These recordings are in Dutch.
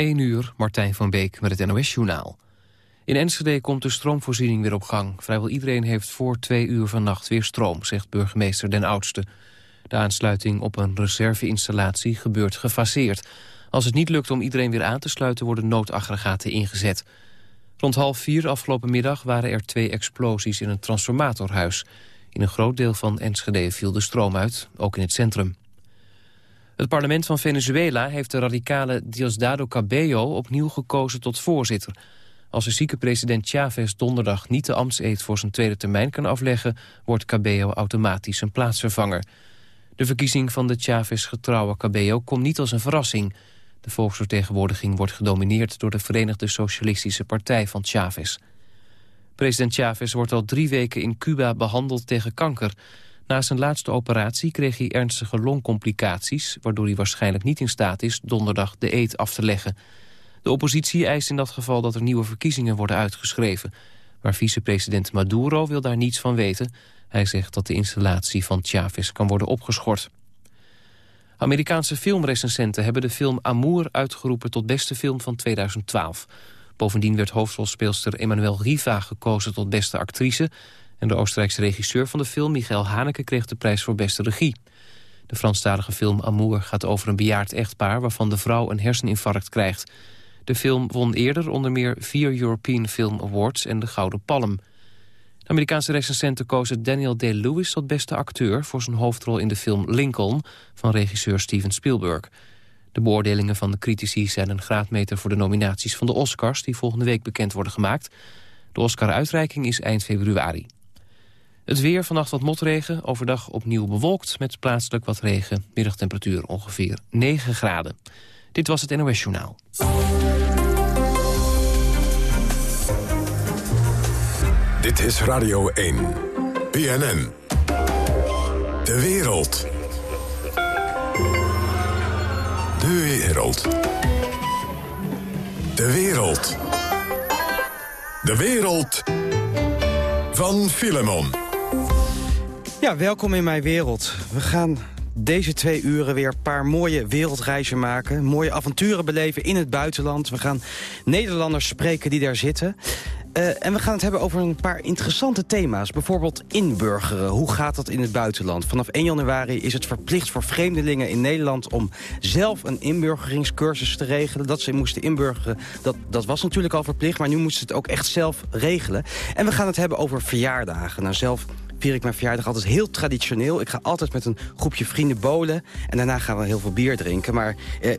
1 uur, Martijn van Beek met het NOS-journaal. In Enschede komt de stroomvoorziening weer op gang. Vrijwel iedereen heeft voor twee uur vannacht weer stroom, zegt burgemeester Den Oudste. De aansluiting op een reserveinstallatie gebeurt gefaseerd. Als het niet lukt om iedereen weer aan te sluiten, worden noodaggregaten ingezet. Rond half vier afgelopen middag waren er twee explosies in een transformatorhuis. In een groot deel van Enschede viel de stroom uit, ook in het centrum. Het parlement van Venezuela heeft de radicale Diosdado Cabello opnieuw gekozen tot voorzitter. Als de zieke president Chavez donderdag niet de ambtseed voor zijn tweede termijn kan afleggen, wordt Cabello automatisch zijn plaatsvervanger. De verkiezing van de Chavez-getrouwe Cabello komt niet als een verrassing. De volksvertegenwoordiging wordt gedomineerd door de Verenigde Socialistische Partij van Chavez. President Chavez wordt al drie weken in Cuba behandeld tegen kanker. Na zijn laatste operatie kreeg hij ernstige longcomplicaties... waardoor hij waarschijnlijk niet in staat is donderdag de eet af te leggen. De oppositie eist in dat geval dat er nieuwe verkiezingen worden uitgeschreven. Maar vicepresident Maduro wil daar niets van weten. Hij zegt dat de installatie van Chavez kan worden opgeschort. Amerikaanse filmrecensenten hebben de film Amour uitgeroepen tot beste film van 2012. Bovendien werd hoofdrolspeelster Emmanuel Riva gekozen tot beste actrice... en de Oostenrijkse regisseur van de film, Michael Haneke, kreeg de prijs voor beste regie. De Franstalige film Amour gaat over een bejaard echtpaar... waarvan de vrouw een herseninfarct krijgt. De film won eerder onder meer vier European Film Awards en de Gouden Palm. De Amerikaanse recensenten kozen Daniel Day-Lewis tot beste acteur... voor zijn hoofdrol in de film Lincoln van regisseur Steven Spielberg... De beoordelingen van de critici zijn een graadmeter voor de nominaties van de Oscars... die volgende week bekend worden gemaakt. De Oscar-uitreiking is eind februari. Het weer, vannacht wat motregen, overdag opnieuw bewolkt... met plaatselijk wat regen, middagtemperatuur ongeveer 9 graden. Dit was het NOS Journaal. Dit is Radio 1. BNN. De wereld. De wereld. De wereld. De wereld van Filemon. Ja, welkom in mijn wereld. We gaan deze twee uren weer een paar mooie wereldreizen maken. Mooie avonturen beleven in het buitenland. We gaan Nederlanders spreken die daar zitten. Uh, en we gaan het hebben over een paar interessante thema's. Bijvoorbeeld inburgeren. Hoe gaat dat in het buitenland? Vanaf 1 januari is het verplicht voor vreemdelingen in Nederland... om zelf een inburgeringscursus te regelen. Dat ze moesten inburgeren, dat, dat was natuurlijk al verplicht... maar nu moesten ze het ook echt zelf regelen. En we gaan het hebben over verjaardagen. Nou, zelf vier ik mijn verjaardag altijd heel traditioneel. Ik ga altijd met een groepje vrienden bolen. En daarna gaan we heel veel bier drinken. Maar eh,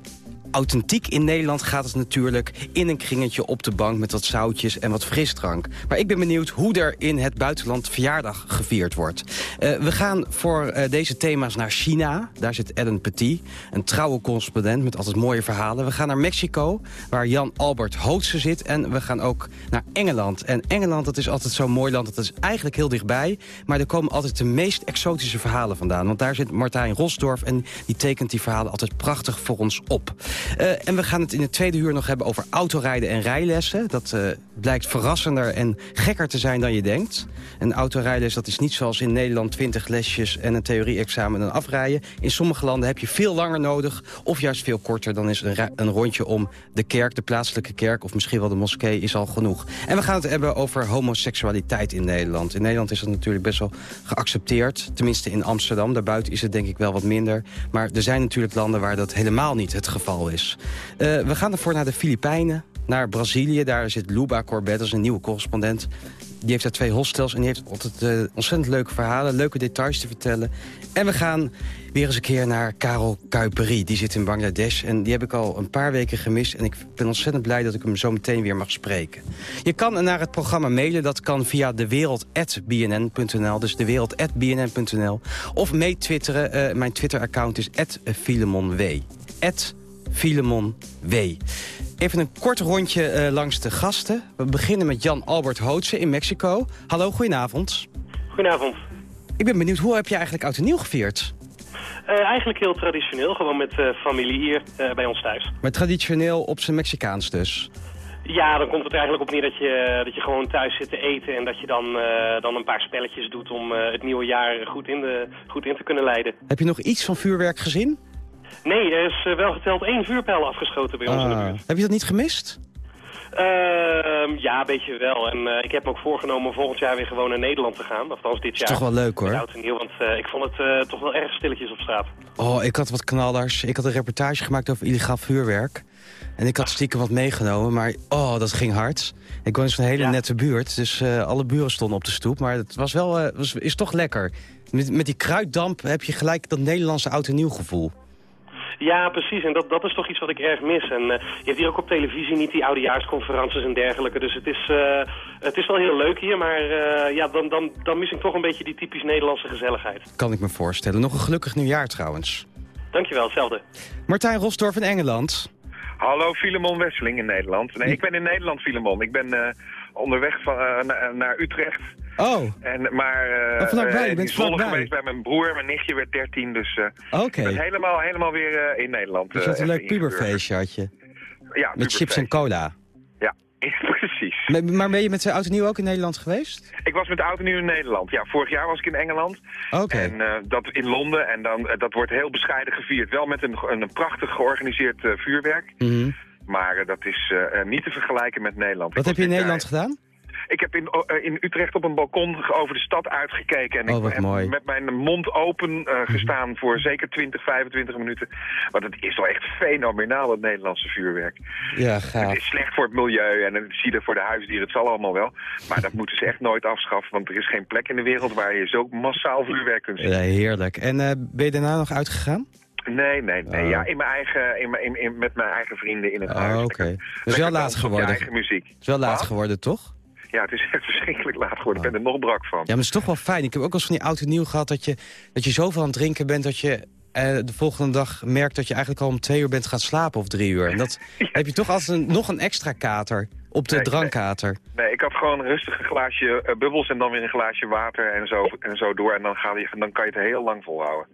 authentiek in Nederland gaat het natuurlijk in een kringetje op de bank... met wat zoutjes en wat frisdrank. Maar ik ben benieuwd hoe er in het buitenland verjaardag gevierd wordt. Uh, we gaan voor uh, deze thema's naar China. Daar zit Ellen Petit, een trouwe correspondent met altijd mooie verhalen. We gaan naar Mexico, waar Jan Albert Hootse zit. En we gaan ook naar Engeland. En Engeland, dat is altijd zo'n mooi land. Dat is eigenlijk heel dichtbij. Maar er komen altijd de meest exotische verhalen vandaan. Want daar zit Martijn Rosdorf en die tekent die verhalen altijd prachtig voor ons op. Uh, en we gaan het in het tweede uur nog hebben over autorijden en rijlessen. Dat uh, blijkt verrassender en gekker te zijn dan je denkt. Een autorijles dat is niet zoals in Nederland 20 lesjes en een theorie-examen en afrijden. In sommige landen heb je veel langer nodig of juist veel korter. Dan is een, een rondje om de kerk, de plaatselijke kerk of misschien wel de moskee is al genoeg. En we gaan het hebben over homoseksualiteit in Nederland. In Nederland is dat natuurlijk best wel geaccepteerd. Tenminste in Amsterdam. Daarbuiten is het denk ik wel wat minder. Maar er zijn natuurlijk landen waar dat helemaal niet het geval is. Uh, we gaan ervoor naar de Filipijnen, naar Brazilië. Daar zit Luba Corbett, dat is een nieuwe correspondent. Die heeft daar twee hostels en die heeft altijd uh, ontzettend leuke verhalen... leuke details te vertellen. En we gaan weer eens een keer naar Karel Kuiperi. Die zit in Bangladesh en die heb ik al een paar weken gemist. En ik ben ontzettend blij dat ik hem zo meteen weer mag spreken. Je kan naar het programma mailen. Dat kan via dewereld.bnn.nl. Dus dewereld.bnn.nl. Of mee twitteren. Uh, mijn Twitter-account is @filemonw. Filemon W. Even een kort rondje uh, langs de gasten. We beginnen met Jan Albert Hootse in Mexico. Hallo, goedenavond. Goedenavond. Ik ben benieuwd, hoe heb je eigenlijk oud en nieuw gevierd? Uh, eigenlijk heel traditioneel, gewoon met uh, familie hier bij ons thuis. Maar traditioneel op zijn Mexicaans dus? Ja, dan komt het er eigenlijk op neer dat je, dat je gewoon thuis zit te eten... en dat je dan, dan een paar spelletjes doet om het nieuwe jaar goed in, de, goed in te kunnen leiden. Heb je nog iets van vuurwerk gezien? Nee, er is wel geteld één vuurpijl afgeschoten bij ons in de Ah. buurt. Heb je dat niet gemist? Ehm, ja, een beetje wel. En eh, ik heb me ook voorgenomen om volgend jaar weer gewoon naar Nederland te gaan. Althans dit Is jaar. toch wel leuk hoor. oud en nieuw, want eh, ik vond het eh, toch wel erg stilletjes op straat. Oh, ik had wat knallers. Ik had een reportage gemaakt over illegaal vuurwerk. En ik had stiekem wat meegenomen, maar oh, dat ging hard. Ik woon in zo'n hele Ja. nette buurt, dus eh, alle buren stonden op de stoep. Maar het was wel, eh, was, is toch lekker. Met, met die kruiddamp heb je gelijk dat Nederlandse oud en nieuw gevoel. Ja, precies. En dat, dat is toch iets wat ik erg mis. En eh, je hebt hier ook op televisie niet die oudejaarsconferences en dergelijke. Dus het is, eh, het is wel heel leuk hier, maar eh, ja, dan, dan, dan mis ik toch een beetje die typisch Nederlandse gezelligheid. Kan ik me voorstellen. Nog een gelukkig nieuwjaar trouwens. Dankjewel, hetzelfde. Martijn Rosdorf in Engeland. Hallo, Filemon Wesseling in Nederland. Nee, ik ben in Nederland, Filemon. Ik ben eh, onderweg van, na- naar Utrecht. Oh, En, maar eh Oh, vlakbij, eh, Zwolle vlakbij. geweest bij mijn broer. Mijn nichtje werd 13, dus eh, ik ben helemaal, helemaal weer eh, in Nederland. Dus je had eh, een leuk puberfeestje had je. Ja, Met chips en cola. Ja, precies. Maar- Maar ben je met zijn oud en nieuw ook in Nederland geweest? Ik was met de auto nu in Nederland. Ja, vorig jaar was ik in Engeland. Oké. En eh, dat in Londen. En dan, eh, dat wordt heel bescheiden gevierd. Wel met een, een prachtig georganiseerd eh, vuurwerk. Mhm. Maar eh, dat is eh, eh, niet te vergelijken met Nederland. Wat Ik heb je in Nederland gedaan? Ik heb in, eh, in Utrecht op een balkon over de stad uitgekeken. En Oh, ik heb mooi. met mijn mond open eh, gestaan voor zeker 20, 25 minuten. Want het is wel echt fenomenaal, het Nederlandse vuurwerk. Ja, Het gaaf. is slecht voor het milieu en het zie je voor de huisdieren. Het zal allemaal wel. Maar dat moeten ze echt nooit afschaffen. Want er is geen plek in de wereld waar je zo massaal vuurwerk kunt zien. Ja, heerlijk. En eh, ben je daarna nog uitgegaan? Nee, nee, nee. Oh. Ja, in mijn eigen, in mijn, in, in- met mijn eigen vrienden in het huis. Oh, oké. Lekker- Het is wel laat geworden. eigen muziek. Het is wel laat geworden, toch? Ja, het is echt verschrikkelijk laat geworden. Ik ben er nog brak van. Ja, maar het is toch wel fijn. Ik heb ook wel eens van die oud en nieuw gehad... dat je, dat je zoveel aan het drinken bent dat je eh, de volgende dag merkt... dat je eigenlijk al om twee uur bent gaan slapen of drie uur. En dat heb je toch altijd een, nog een extra kater op de Nee, drankkater. Nee, ik had gewoon een rustig een glaasje eh, bubbels en dan weer een glaasje water en zo, en zo door. En dan, ga je, dan kan je het heel lang volhouden.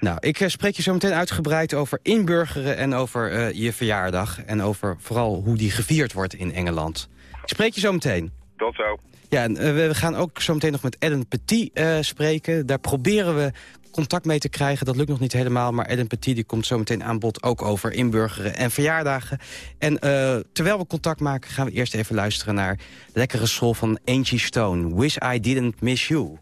Nou, ik eh, spreek je zo meteen uitgebreid over inburgeren... en over eh, je verjaardag. En over vooral hoe die gevierd wordt in Engeland. Ik spreek je zo meteen. Tot zo. Ja, en eh, we gaan ook zo meteen nog met Ellen Petit eh, spreken. Daar proberen we contact mee te krijgen. Dat lukt nog niet helemaal, maar Ellen Petit die komt zo meteen aan bod... ook over inburgeren en verjaardagen. En eh, terwijl we contact maken gaan we eerst even luisteren... naar lekkere soul van Angie Stone. Wish I Didn't Miss You.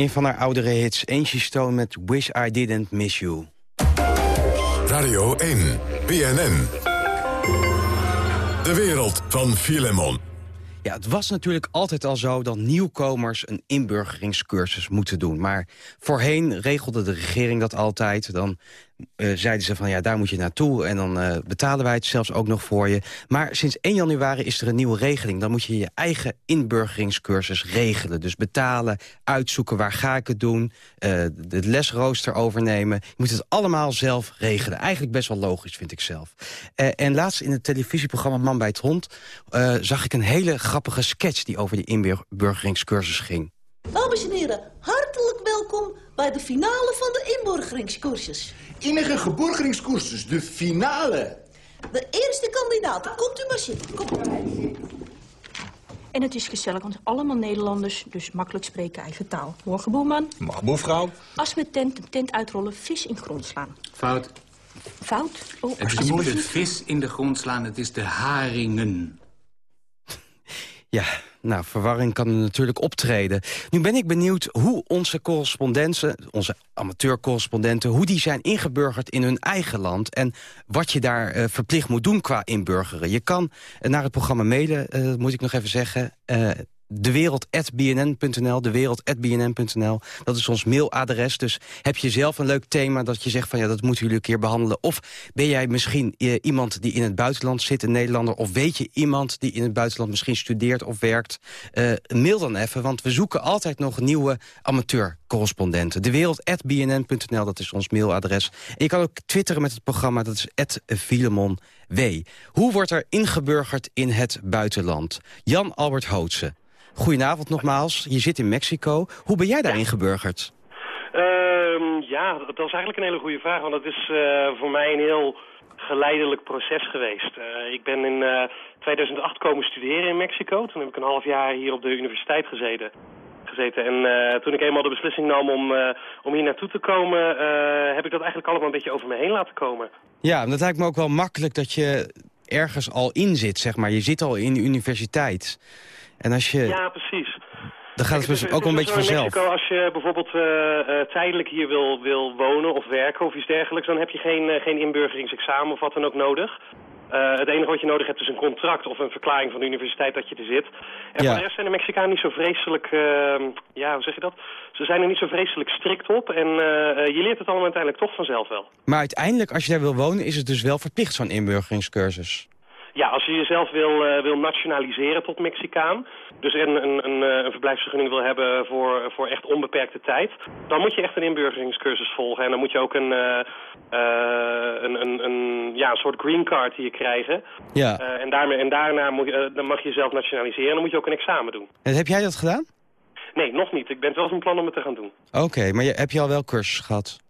Een van haar oudere hits. Angie Stone met Wish I Didn't Miss You. Radio 1, BNN. De wereld van Filemon. Ja, het was natuurlijk altijd al zo dat nieuwkomers een inburgeringscursus moeten doen. Maar voorheen regelde de regering dat altijd. Dan eh, zeiden ze van ja, daar moet je naartoe en dan eh, betalen wij het zelfs ook nog voor je. Maar sinds 1 januari is er een nieuwe regeling. Dan moet je je eigen inburgeringscursus regelen. Dus betalen, uitzoeken waar ga ik het doen, uh, de lesrooster overnemen. Je moet het allemaal zelf regelen. Eigenlijk best wel logisch, vind ik zelf. en laatst in het televisieprogramma Man bij het Hond... zag ik een hele grappige sketch die over die inburgeringscursus ging. Dames en heren, hartelijk welkom bij de finale van de inburgeringscursus. Innige geborgeringscursus, de finale. De eerste kandidaat, komt u maar zitten. Kom. En het is gezellig, want allemaal Nederlanders, dus makkelijk spreken eigen taal. Morgen, boerman. Mevrouw. Als we tent tent uitrollen, vis in grond slaan. Fout. Fout? Oh, het is niet de vis in de grond slaan, het is de haringen. Ja, nou, verwarring kan er natuurlijk optreden. Nu ben ik benieuwd hoe onze correspondenten, onze amateurcorrespondenten... hoe die zijn ingeburgerd in hun eigen land... en wat je daar uh, verplicht moet doen qua inburgeren. Je kan naar het programma mailen, uh, moet ik nog even zeggen dewereld.bnn.nl, dewereld.bnn.nl. Dat is ons mailadres. Dus heb je zelf een leuk thema dat je zegt van ja, dat moeten jullie een keer behandelen. Of ben jij misschien eh, iemand die in het buitenland zit, een Nederlander. Of weet je iemand die in het buitenland misschien studeert of werkt. Uh, mail dan even, want we zoeken altijd nog nieuwe amateurcorrespondenten. Dewereld.bnn.nl, dat is ons mailadres. En je kan ook twitteren met het programma, dat is Filemon W. Hoe wordt er ingeburgerd in het buitenland? Jan Albert Hootse. Goedenavond nogmaals. Je zit in Mexico. Hoe ben jij daar ingeburgerd? Uh, ja, dat is eigenlijk een hele goede vraag. Want het is uh, voor mij een heel geleidelijk proces geweest. Uh, ik ben in uh, 2008 komen studeren in Mexico. Toen heb ik een half jaar hier op de universiteit gezeten. gezeten. En toen ik eenmaal de beslissing nam om, om hier naartoe te komen... heb ik dat eigenlijk allemaal een beetje over me heen laten komen. Ja, dat lijkt me ook wel makkelijk dat je ergens al in zit, zeg maar. Je zit al in de universiteit. En als je... Ja, precies. Dan gaat het dus ook wel een beetje vanzelf. Mexico, als je bijvoorbeeld uh, uh, tijdelijk hier wil, wil wonen of werken of iets dergelijks... dan heb je geen, uh, geen inburgeringsexamen of wat dan ook nodig. het enige wat je nodig hebt is een contract of een verklaring van de universiteit dat je er zit. En ja. voor de rest zijn de Mexicanen niet zo vreselijk, ehm, ja, hoe zeg je dat? Ze zijn er niet zo vreselijk strikt op en je leert het allemaal uiteindelijk toch vanzelf wel. Maar uiteindelijk, als je daar wil wonen, is het dus wel verplicht zo'n inburgeringscursus? Ja, als je jezelf wil, uh, wil nationaliseren tot Mexicaan, dus een, een, een, een, verblijfsvergunning wil hebben voor, voor echt onbeperkte tijd, dan moet je echt een inburgeringscursus volgen. En dan moet je ook een, uh, uh, een, een, een, ja, een soort green card hier krijgen. Ja. en, daarmee, en daarna moet je, dan mag je jezelf nationaliseren en dan moet je ook een examen doen. En heb jij dat gedaan? Nee, nog niet. Ik ben wel van plan om het te gaan doen. Oké, okay, maar je, heb je al wel cursus gehad?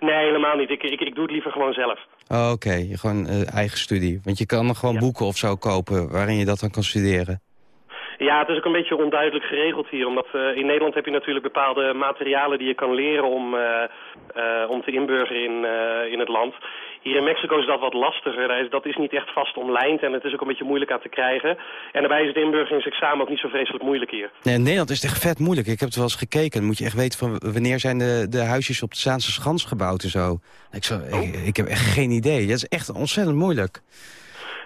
Nee, helemaal niet. Ik, ik, ik doe het liever gewoon zelf. Oh, Oké, okay. gewoon uh, eigen studie. Want je kan nog gewoon ja. boeken of zo kopen waarin je dat dan kan studeren. Ja, het is ook een beetje onduidelijk geregeld hier. Omdat uh, in Nederland heb je natuurlijk bepaalde materialen die je kan leren om, uh, uh, om te inburgeren in, in het land. Hier in Mexico is dat wat lastiger. Dat is niet echt vast omlijnd en het is ook een beetje moeilijk aan te krijgen. En daarbij is het inburgeringsexamen ook niet zo vreselijk moeilijk hier. Nee, in Nederland is het echt vet moeilijk. Ik heb het wel eens gekeken. Dan moet je echt weten van wanneer zijn de, de huisjes op de Zaanse Schans gebouwd en zo. Ik, zo ik, ik heb echt geen idee. Dat is echt ontzettend moeilijk.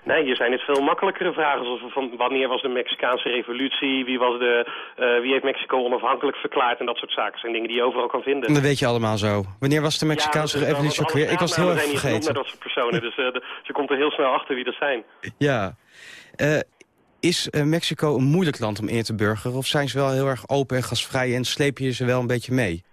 Nee, hier zijn het veel makkelijkere vragen. Zoals van wanneer was de Mexicaanse revolutie? Wie, was de, uh, wie heeft Mexico onafhankelijk verklaard? En dat soort zaken zijn dingen die je overal kan vinden. Dat weet je allemaal zo. Wanneer was de Mexicaanse ja, revolutie ook weer? Ik was het heel erg vergeten. Met dat soort personen, dus uh, de, je komt er heel snel achter wie dat zijn. Ja. Uh, is Mexico een moeilijk land om in te burgeren? Of zijn ze wel heel erg open en gasvrij en sleep je ze wel een beetje mee?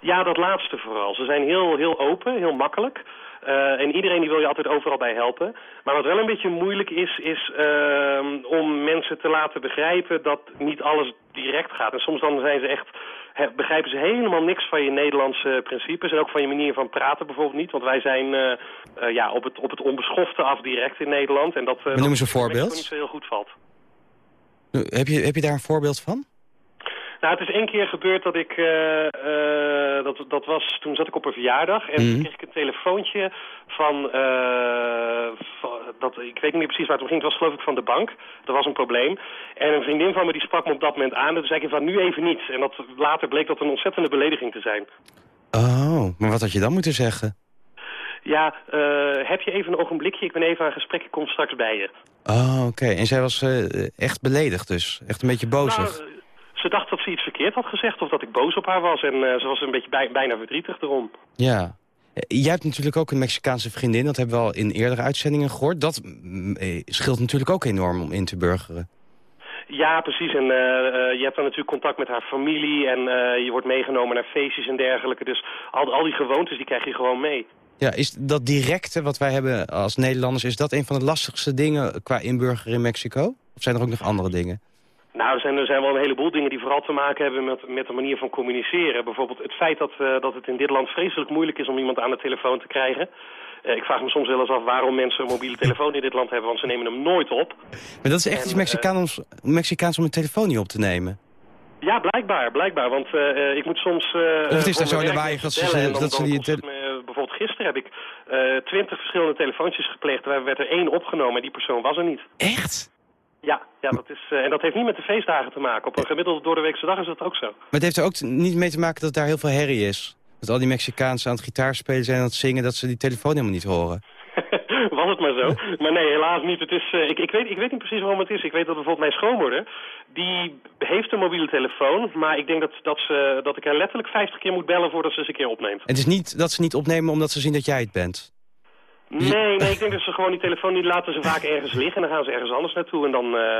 Ja, dat laatste vooral. Ze zijn heel, heel open, heel makkelijk. Uh, en iedereen die wil je altijd overal bij helpen. Maar wat wel een beetje moeilijk is, is uh, om mensen te laten begrijpen dat niet alles direct gaat. En soms dan zijn ze echt, he, begrijpen ze helemaal niks van je Nederlandse principes. En ook van je manier van praten bijvoorbeeld niet. Want wij zijn uh, uh, ja, op, het, op het onbeschofte af direct in Nederland. En dat, uh, noem eens een voorbeeld. niet zo heel goed valt. Heb je, heb je daar een voorbeeld van? Nou, het is één keer gebeurd dat ik, eh, eh, dat, dat was, toen zat ik op een verjaardag en toen kreeg ik een telefoontje van, eh, van- dat, ik weet niet meer precies waar het om ging, het was geloof ik van de bank, er was een probleem. En een vriendin van me die sprak me op dat moment aan en toen zei ik van nu even niet. En dat, later bleek dat een ontzettende belediging te zijn. Oh, maar wat had je dan moeten zeggen? Ja, heb je even een ogenblikje, ik ben even aan gesprek, ik kom straks bij je. Oh, oké. En zij was echt beledigd dus? Echt een beetje bozig? Nou, eh, ze dacht dat ze iets verkeerd had gezegd of dat ik boos op haar was en eh, ze was een beetje bij- bijna verdrietig erom. Ja. Eh, Jij hebt natuurlijk ook een Mexicaanse vriendin. Dat hebben we al in eerdere uitzendingen gehoord. Dat mm, eh, scheelt natuurlijk ook enorm om in te burgeren. Ja, precies. En je hebt dan natuurlijk contact met haar familie en je wordt meegenomen naar feestjes en dergelijke. Dus al, al die gewoontes die krijg je gewoon mee. Ja, is dat directe wat wij hebben als Nederlanders... is dat een van de lastigste dingen qua inburgeren in Mexico? Of zijn er ook nog andere dingen? Nou, er zijn, er zijn wel een heleboel dingen die vooral te maken hebben met, met de manier van communiceren. Bijvoorbeeld het feit dat, eh, dat het in dit land vreselijk moeilijk is om iemand aan de telefoon te krijgen. Eh, ik vraag me soms wel eens af waarom mensen een mobiele telefoon in dit land hebben, want ze nemen hem nooit op. Maar dat is echt En, iets eh, Mexicaans, Mexicaans om een telefoon niet op te nemen. Ja, blijkbaar, blijkbaar. Want ik moet soms... Of het is daar zo in de werk waaier dat ze- dan- dat ze die me- bijvoorbeeld gisteren heb ik twintig verschillende telefoontjes gepleegd. Daar werd er één opgenomen en die persoon was er niet. Echt? Ja, ja dat is, eh, en dat heeft niet met de feestdagen te maken. Op een gemiddelde doordeweekse dag is dat ook zo. Maar het heeft er ook niet mee te maken dat daar heel veel herrie is. Dat al die Mexicaanse aan het gitaarspelen zijn en aan het zingen... dat ze die telefoon helemaal niet horen. Was het maar zo. Maar nee, helaas niet. Het is, eh, ik, ik, weet, ik weet niet precies waarom het is. Ik weet dat bijvoorbeeld mijn schoonmoeder... die heeft een mobiele telefoon... maar ik denk dat, dat, ze, dat ik haar letterlijk 50 keer moet bellen... voordat ze ze een keer opneemt. Het is niet dat ze niet opnemen omdat ze zien dat jij het bent. Nee, nee, ik denk dat ze gewoon die telefoon... die laten ze vaak ergens liggen... en dan gaan ze ergens anders naartoe... en dan, eh,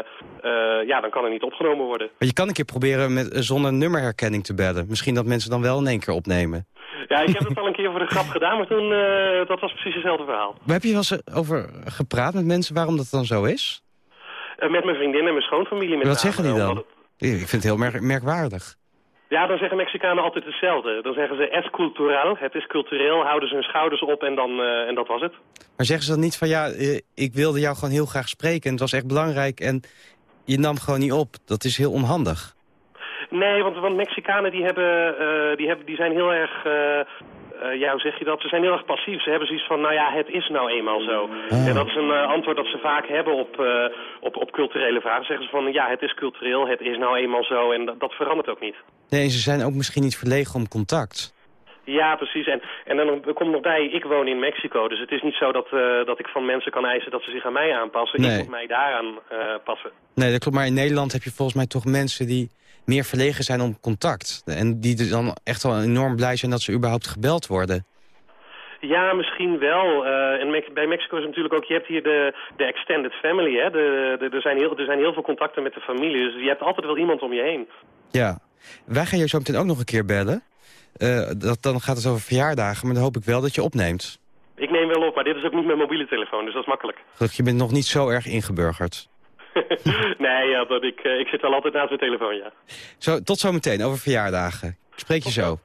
eh, ja, dan kan er niet opgenomen worden. Maar je kan een keer proberen met, eh, zonder nummerherkenning te bellen. Misschien dat mensen dan wel in één keer opnemen. Ja, ik heb het al een keer voor de grap gedaan... maar toen, eh, dat was precies hetzelfde verhaal. Maar heb je wel eens over gepraat met mensen waarom dat dan zo is? Met mijn vriendin en mijn schoonfamilie. Met Wat zeggen die dan? het- Ik vind het heel merk- merkwaardig. Ja, dan zeggen Mexicanen altijd hetzelfde. Dan zeggen ze es cultural, het is cultureel, houden ze hun schouders op en, dan, eh, en dat was het. Maar zeggen ze dan niet van ja, eh, ik wilde jou gewoon heel graag spreken... en het was echt belangrijk en je nam gewoon niet op. Dat is heel onhandig. Nee, want, want Mexicanen die hebben, eh, die hebben, die zijn heel erg, eh, ja hoe zeg je dat? Ze zijn heel erg passief. Ze hebben zoiets van, nou ja, het is nou eenmaal zo. En dat is een eh, antwoord dat ze vaak hebben op, eh, op, op culturele vragen. Zeggen ze van, ja, het is cultureel, het is nou eenmaal zo en dat, dat verandert ook niet. Nee, ze zijn ook misschien niet verlegen om contact. Ja, precies. En, en dan komt nog bij, ik woon in Mexico. Dus het is niet zo dat, dat ik van mensen kan eisen dat ze zich aan mij aanpassen. Nee. Ik moet mij daaraan eh, passen. Nee, dat klopt. Maar in Nederland heb je volgens mij toch mensen die meer verlegen zijn om contact. En die dan echt wel enorm blij zijn dat ze überhaupt gebeld worden. Ja, misschien wel. Eh, en Me- bij Mexico is natuurlijk ook, je hebt hier de, de extended family. Hè? De, de, er, zijn heel, er zijn heel veel contacten met de familie. Dus je hebt altijd wel iemand om je heen. Ja. Wij gaan je zo meteen ook nog een keer bellen. Eh, dat, dan gaat het over verjaardagen, maar dan hoop ik wel dat je opneemt. Ik neem wel op, maar dit is ook niet mijn mobiele telefoon, dus dat is makkelijk. Gelukkig, je bent nog niet zo erg ingeburgerd. nee, ja, dat, ik, eh, ik zit wel altijd naast mijn telefoon, ja. Zo, tot zometeen over verjaardagen. Ik spreek je zo.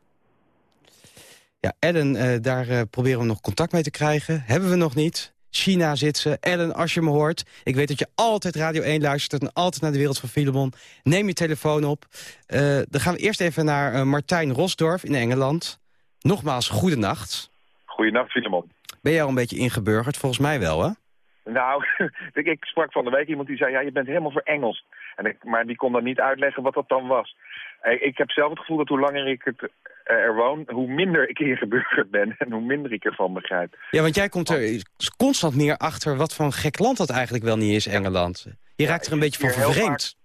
Ja, Ellen, eh, daar eh, proberen we nog contact mee te krijgen. Hebben we nog niet. China zit ze. Ellen, als je me hoort. Ik weet dat je altijd Radio 1 luistert en altijd naar de wereld van Filemon. Neem je telefoon op. Eh, dan gaan we eerst even naar eh, Martijn Rosdorf in Engeland. Nogmaals, goedenacht. Goedenacht, Filemon. Ben jij al een beetje ingeburgerd? Volgens mij wel, hè? Nou, ik, sprak van de week iemand die zei, ja, je bent helemaal voor Engels. En ik, maar die kon dan niet uitleggen wat dat dan was. Eh, Ik heb zelf het gevoel dat hoe langer ik het, eh, er woon, hoe minder ik ingeburgerd ben en hoe minder ik ervan begrijp. Ja, want jij komt er constant meer achter wat voor een gek land dat eigenlijk wel niet is, Engeland. Je raakt er een beetje van vervreemd.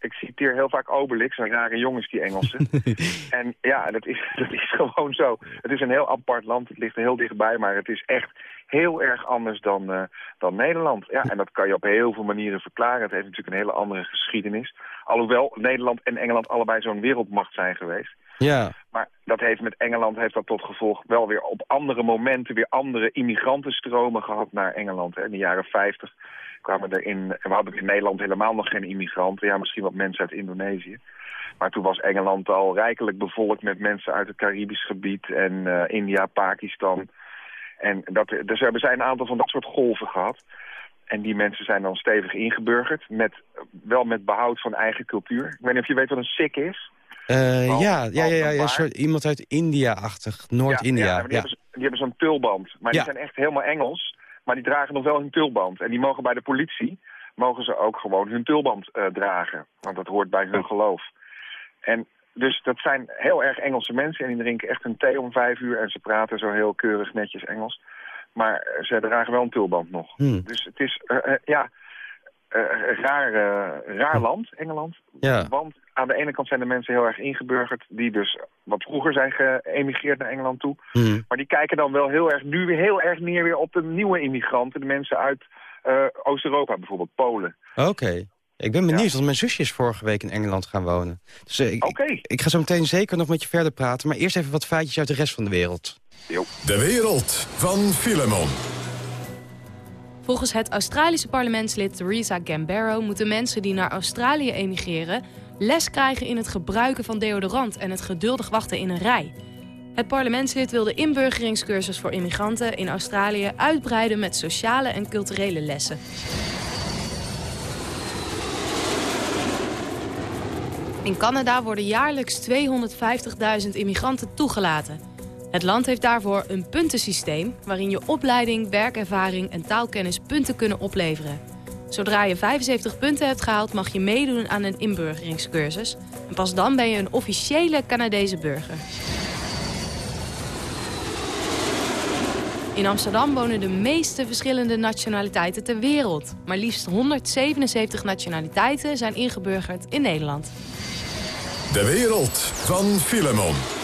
Ik, citeer heel vaak Obelix, en rare jongens die Engelsen. en ja, dat is, dat is gewoon zo. Het is een heel apart land, het ligt er heel dichtbij, maar het is echt heel erg anders dan, eh, dan Nederland. Ja, en dat kan je op heel veel manieren verklaren. Het heeft natuurlijk een hele andere geschiedenis. Alhoewel Nederland en Engeland allebei zo'n wereldmacht zijn geweest. Ja. Maar dat heeft met Engeland heeft dat tot gevolg wel weer op andere momenten weer andere immigrantenstromen gehad naar Engeland. Hè. In de jaren 50 kwamen er in, we hadden in Nederland helemaal nog geen immigranten. Ja, misschien wat mensen uit Indonesië. Maar toen was Engeland al rijkelijk bevolkt met mensen uit het Caribisch gebied en eh, India, Pakistan. En dat, dus er zijn een aantal van dat soort golven gehad. En die mensen zijn dan stevig ingeburgerd, met, wel met behoud van eigen cultuur. Ik weet niet of je weet wat een Sikh is. Eh, ja, ja, ja, ja, soort, iemand uit India-achtig, Noord-India. Ja, die, hebben, zo- die hebben zo'n tulband. Maar die zijn echt helemaal Engels. Maar die dragen nog wel hun tulband. En die mogen bij de politie, mogen ze ook gewoon hun tulband eh, dragen. Want dat hoort bij hun geloof. En dus dat zijn heel erg Engelse mensen. En die drinken echt een thee om vijf uur. En ze praten zo heel keurig netjes Engels. Maar eh, ze dragen wel een tulband nog. Hmm. Dus het is, ja, raar, eh, raar land, Engeland. Ja. Want aan de ene kant zijn de mensen heel erg ingeburgerd... die dus wat vroeger zijn geëmigreerd naar Engeland toe. Hmm. Maar die kijken dan wel heel erg, nu weer heel erg neer weer op de nieuwe immigranten. De mensen uit eh, Oost-Europa, bijvoorbeeld Polen. Oké. Ik ben benieuwd, want mijn zusje is vorige week in Engeland gaan wonen. Dus eh, ik, ik, ik ga zo meteen zeker nog met je verder praten. Maar eerst even wat feitjes uit de rest van de wereld. De wereld van Filemon. Volgens het Australische parlementslid Theresa Gambaro moeten mensen die naar Australië emigreren les krijgen in het gebruiken van deodorant en het geduldig wachten in een rij. Het parlementslid wil de inburgeringscursus voor immigranten in Australië uitbreiden met sociale en culturele lessen. In Canada worden jaarlijks 250.000 immigranten toegelaten. Het land heeft daarvoor een puntensysteem waarin je opleiding, werkervaring en taalkennis punten kunnen opleveren. Zodra je 75 punten hebt gehaald mag je meedoen aan een inburgeringscursus. En pas dan ben je een officiële Canadese burger. In Amsterdam wonen de meeste verschillende nationaliteiten ter wereld. Maar liefst 177 nationaliteiten zijn ingeburgerd in Nederland. De wereld van Filemon.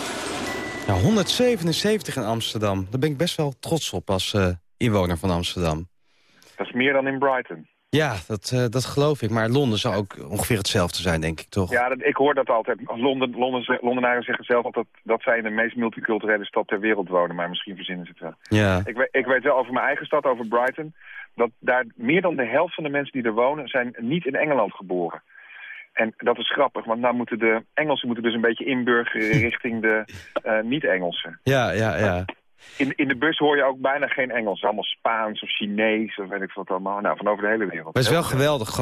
Ja, 177 in Amsterdam. Daar ben ik best wel trots op als eh, inwoner van Amsterdam. Dat is meer dan in Brighton. Ja, dat, eh, dat geloof ik. Maar Londen zou ook ongeveer hetzelfde zijn, denk ik, toch? Ja, dat, ik hoor dat altijd. Londen, Londen, Londenaren zeggen zelf altijd dat zij in de meest multiculturele stad ter wereld wonen. Maar misschien verzinnen ze het wel. Ja. Ik, ik weet wel over mijn eigen stad, over Brighton... dat daar meer dan de helft van de mensen die er wonen... zijn niet in Engeland geboren. En dat is grappig, want nou moeten de Engelsen moeten dus een beetje inburgeren richting de eh, niet-Engelsen. Ja, ja, ja. In, in de bus hoor je ook bijna geen Engels. Allemaal Spaans of Chinees of weet ik wat allemaal. Nou, van over de hele wereld. Maar het is wel geweldig,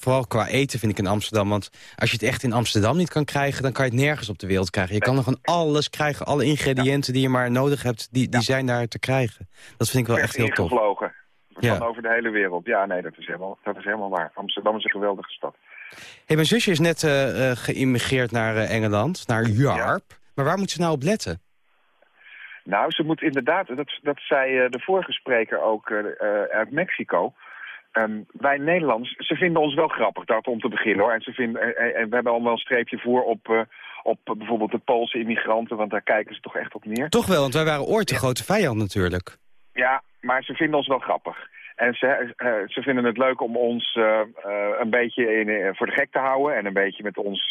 vooral qua eten vind ik in Amsterdam. Want als je het echt in Amsterdam niet kan krijgen... dan kan je het nergens op de wereld krijgen. Je kan er gewoon alles krijgen. Alle ingrediënten die je maar nodig hebt, die, die zijn daar te krijgen. Dat vind ik wel echt heel tof. Van Ja. over de hele wereld. Ja, nee, dat is helemaal, dat is helemaal waar. Amsterdam is een geweldige stad. Hey, mijn zusje is net eh, geïmmigreerd naar eh, Engeland, naar Jarp. Maar waar moet ze nou op letten? Nou, ze moet inderdaad, dat, dat zei de vorige spreker ook uit Mexico. Ehm, wij Nederlanders, ze vinden ons wel grappig, dat om te beginnen hoor. En, ze vinden, en we hebben allemaal een streepje voor op, op bijvoorbeeld de Poolse immigranten, want daar kijken ze toch echt op neer. Toch wel, want wij waren ooit de grote vijand natuurlijk. Ja, maar ze vinden ons wel grappig. En ze, eh, ze vinden het leuk om ons eh, eh, een beetje in, voor de gek te houden en een beetje met ons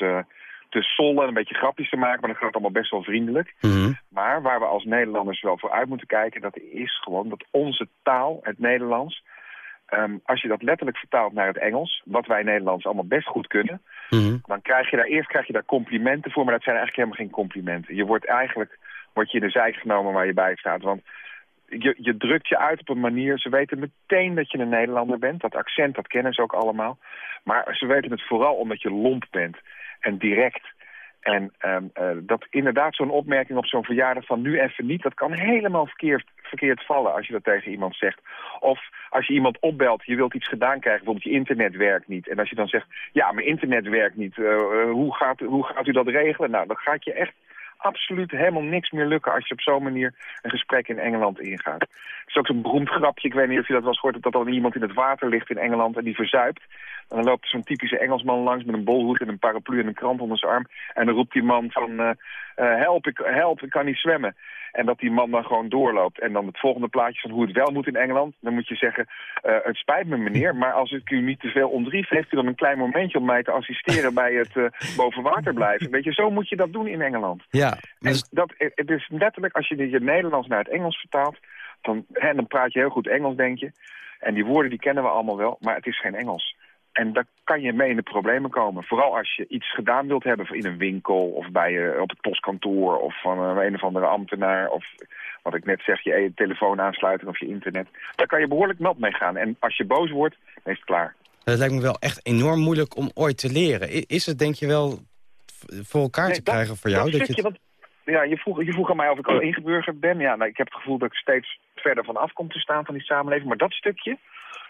te sollen en een beetje grapjes te maken, maar dat gaat allemaal best wel vriendelijk. Maar waar we als Nederlanders wel voor uit moeten kijken, dat is gewoon dat onze taal, het Nederlands, ehm, als je dat letterlijk vertaalt naar het Engels, wat wij Nederlanders allemaal best goed kunnen, dan krijg je daar eerst krijg je daar complimenten voor, maar dat zijn eigenlijk helemaal geen complimenten. Je wordt eigenlijk word je in de zijk genomen waar je bij staat, want je, je drukt je uit op een manier, ze weten meteen dat je een Nederlander bent. Dat accent, dat kennen ze ook allemaal. Maar ze weten het vooral omdat je lomp bent en direct. En ehm, eh, dat inderdaad zo'n opmerking op zo'n verjaardag van nu even niet... dat kan helemaal verkeerd, verkeerd vallen als je dat tegen iemand zegt. Of als je iemand opbelt, je wilt iets gedaan krijgen, bijvoorbeeld je internet werkt niet. En als je dan zegt, ja, mijn internet werkt niet, eh, hoe, gaat, hoe gaat u dat regelen? Nou, dan gaat je echt absoluut helemaal niks meer lukken als je op zo'n manier een gesprek in Engeland ingaat. Het is ook zo'n beroemd grapje, ik weet niet of je dat wel eens hebt, dat er iemand in het water ligt in Engeland en die verzuipt. En dan loopt er zo'n typische Engelsman langs met een bolhoed en een paraplu en een krant onder zijn arm. En dan roept die man van, eh, eh, help, ik, help, ik kan niet zwemmen. En dat die man dan gewoon doorloopt. En dan het volgende plaatje van hoe het wel moet in Engeland. Dan moet je zeggen, eh, het spijt me meneer, maar als ik u niet te veel ondrief... heeft u dan een klein momentje om mij te assisteren bij het eh, boven water blijven. Weet je, zo moet je dat doen in Engeland. Ja, En dat, het is letterlijk, als je je Nederlands naar het Engels vertaalt... Dan, hè, dan praat je heel goed Engels, denk je. En die woorden die kennen we allemaal wel, maar het is geen Engels. En daar kan je mee in de problemen komen. Vooral als je iets gedaan wilt hebben in een winkel of bij je, op het postkantoor of van een, een of andere ambtenaar. Of wat ik net zeg, je telefoon aansluiten of je internet. Daar kan je behoorlijk nat mee gaan. En als je boos wordt, dan is het klaar. Het lijkt me wel echt enorm moeilijk om ooit te leren. Is het denk je wel voor elkaar Nee, te krijgen voor jou? Dat Dat je ja, je, vroeg, je vroeg aan mij of ik al ingeburgerd ben. Ja, nou, ik heb het gevoel dat ik steeds verder van af kom te staan van die samenleving. Maar dat stukje,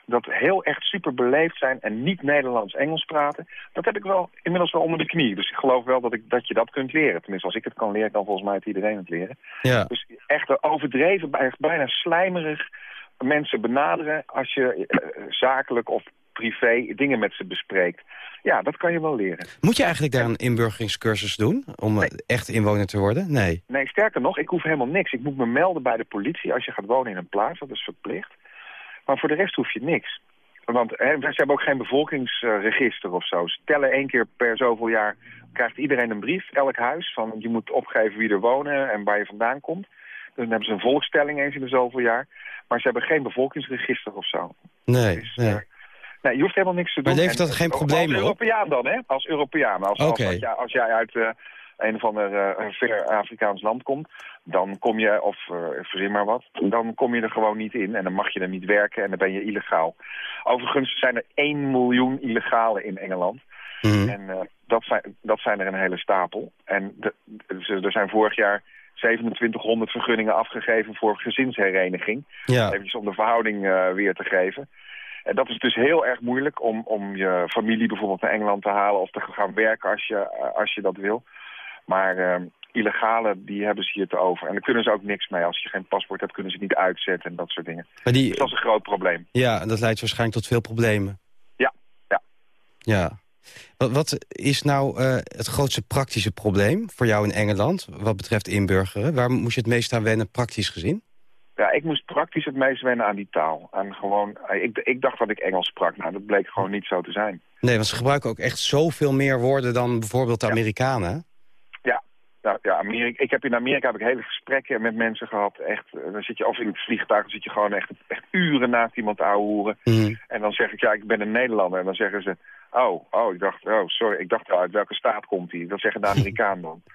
dat heel echt super beleefd zijn en niet Nederlands-Engels praten... dat heb ik wel inmiddels wel onder de knie. Dus ik geloof wel dat, ik, dat je dat kunt leren. Tenminste, als ik het kan leren, kan volgens mij het iedereen het leren. ja. Dus echt overdreven, bijna slijmerig mensen benaderen... als je eh, zakelijk of privé dingen met ze bespreekt. Ja, dat kan je wel leren. Moet je eigenlijk daar een inburgeringscursus doen? Om eh, echt inwoner te worden? Nee. Nee, sterker nog, ik hoef helemaal niks. Ik moet me melden bij de politie als je gaat wonen in een plaats. Dat is verplicht. Maar voor de rest hoef je niks. Want hè, ze hebben ook geen bevolkingsregister of zo. Ze tellen één keer per zoveel jaar, krijgt iedereen een brief, elk huis. Van je moet opgeven wie er wonen en waar je vandaan komt. Dus dan hebben ze een volkstelling eens in de zoveel jaar. Maar ze hebben geen bevolkingsregister of zo. Nee, nee. Nee, je hoeft helemaal niks te doen. Maar levert dat En, geen eh, problemen Als op? Europeaan dan, hè? Als Europeaan. Als, als, jij, als jij uit eh, een of ander eh, ver Afrikaans land komt, dan kom je, of eh, verzin maar wat, dan kom je er gewoon niet in. En dan mag je er niet werken en dan ben je illegaal. Overigens zijn er 1 miljoen illegalen in Engeland. Mhm. En eh, dat, zijn, dat zijn er een hele stapel. En de, de- er zijn vorig jaar 2700 vergunningen afgegeven voor gezinshereniging. Ja. Eventjes om de verhouding weer te geven. En dat is dus heel erg moeilijk om, om je familie bijvoorbeeld naar Engeland te halen... of te gaan werken als je, als je dat wil. Maar eh, illegale, die hebben ze hier te over. En daar kunnen ze ook niks mee. Als je geen paspoort hebt, kunnen ze niet uitzetten en dat soort dingen. Maar die, Dus dat is een groot probleem. ja, en dat leidt waarschijnlijk tot veel problemen. Ja, ja. Ja. Wat, wat is nou eh, het grootste praktische probleem voor jou in Engeland... wat betreft inburgeren? Waar moest je het meest aan wennen, praktisch gezien? Ja, ik moest praktisch het meest wennen aan die taal. En gewoon, eh, ik, ik dacht dat ik Engels sprak. Nou, dat bleek gewoon niet zo te zijn. Nee, want ze gebruiken ook echt zoveel meer woorden dan bijvoorbeeld de Amerikanen. Nou, ja Amerika, ik heb in Amerika heb ik hele gesprekken met mensen gehad. Echt, eh, dan zit je, of in het vliegtuig, dan zit je gewoon echt, echt uren naast iemand ouwehoeren. Mhm. En dan zeg ik, ja, ik ben een Nederlander. En dan zeggen ze, oh, oh, ik dacht, oh, sorry, ik dacht, uit welke staat komt hij? Dat zeggen de Amerikaan dan.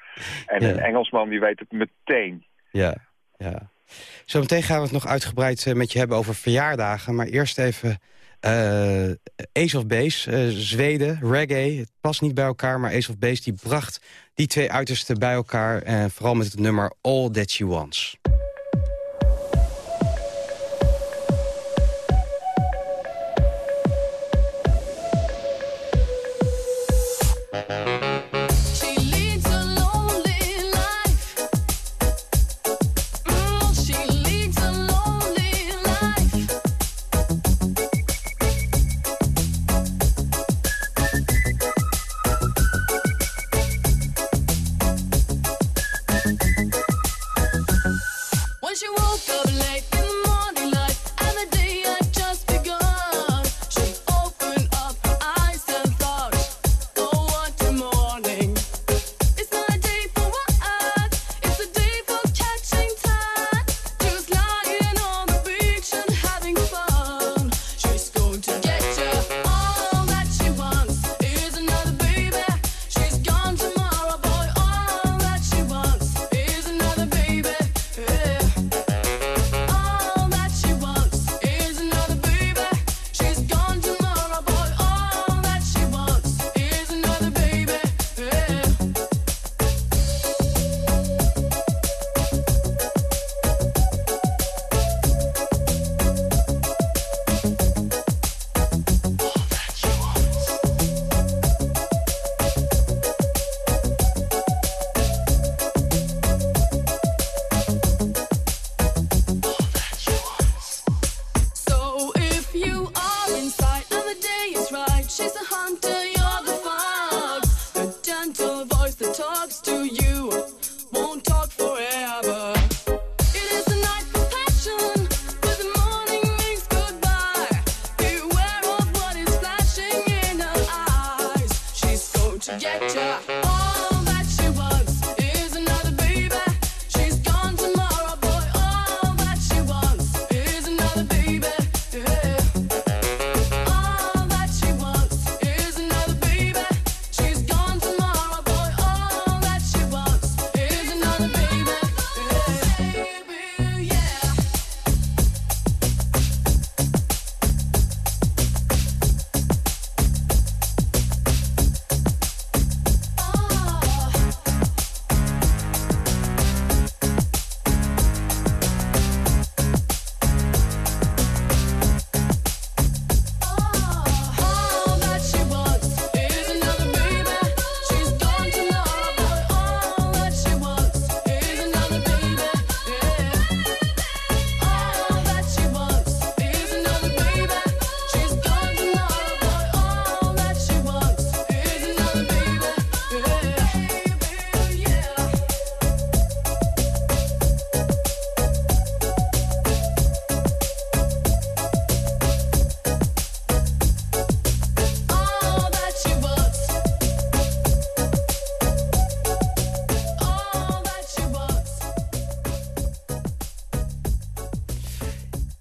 En Ja. een Engelsman, die weet het meteen. Ja, ja. Zometeen gaan we het nog uitgebreid eh, met je hebben over verjaardagen. Maar eerst even Ace of Base, eh, Zweden, reggae. Het past niet bij elkaar, maar Ace of Base die bracht die twee uitersten bij elkaar. En vooral met het nummer All That She Wants.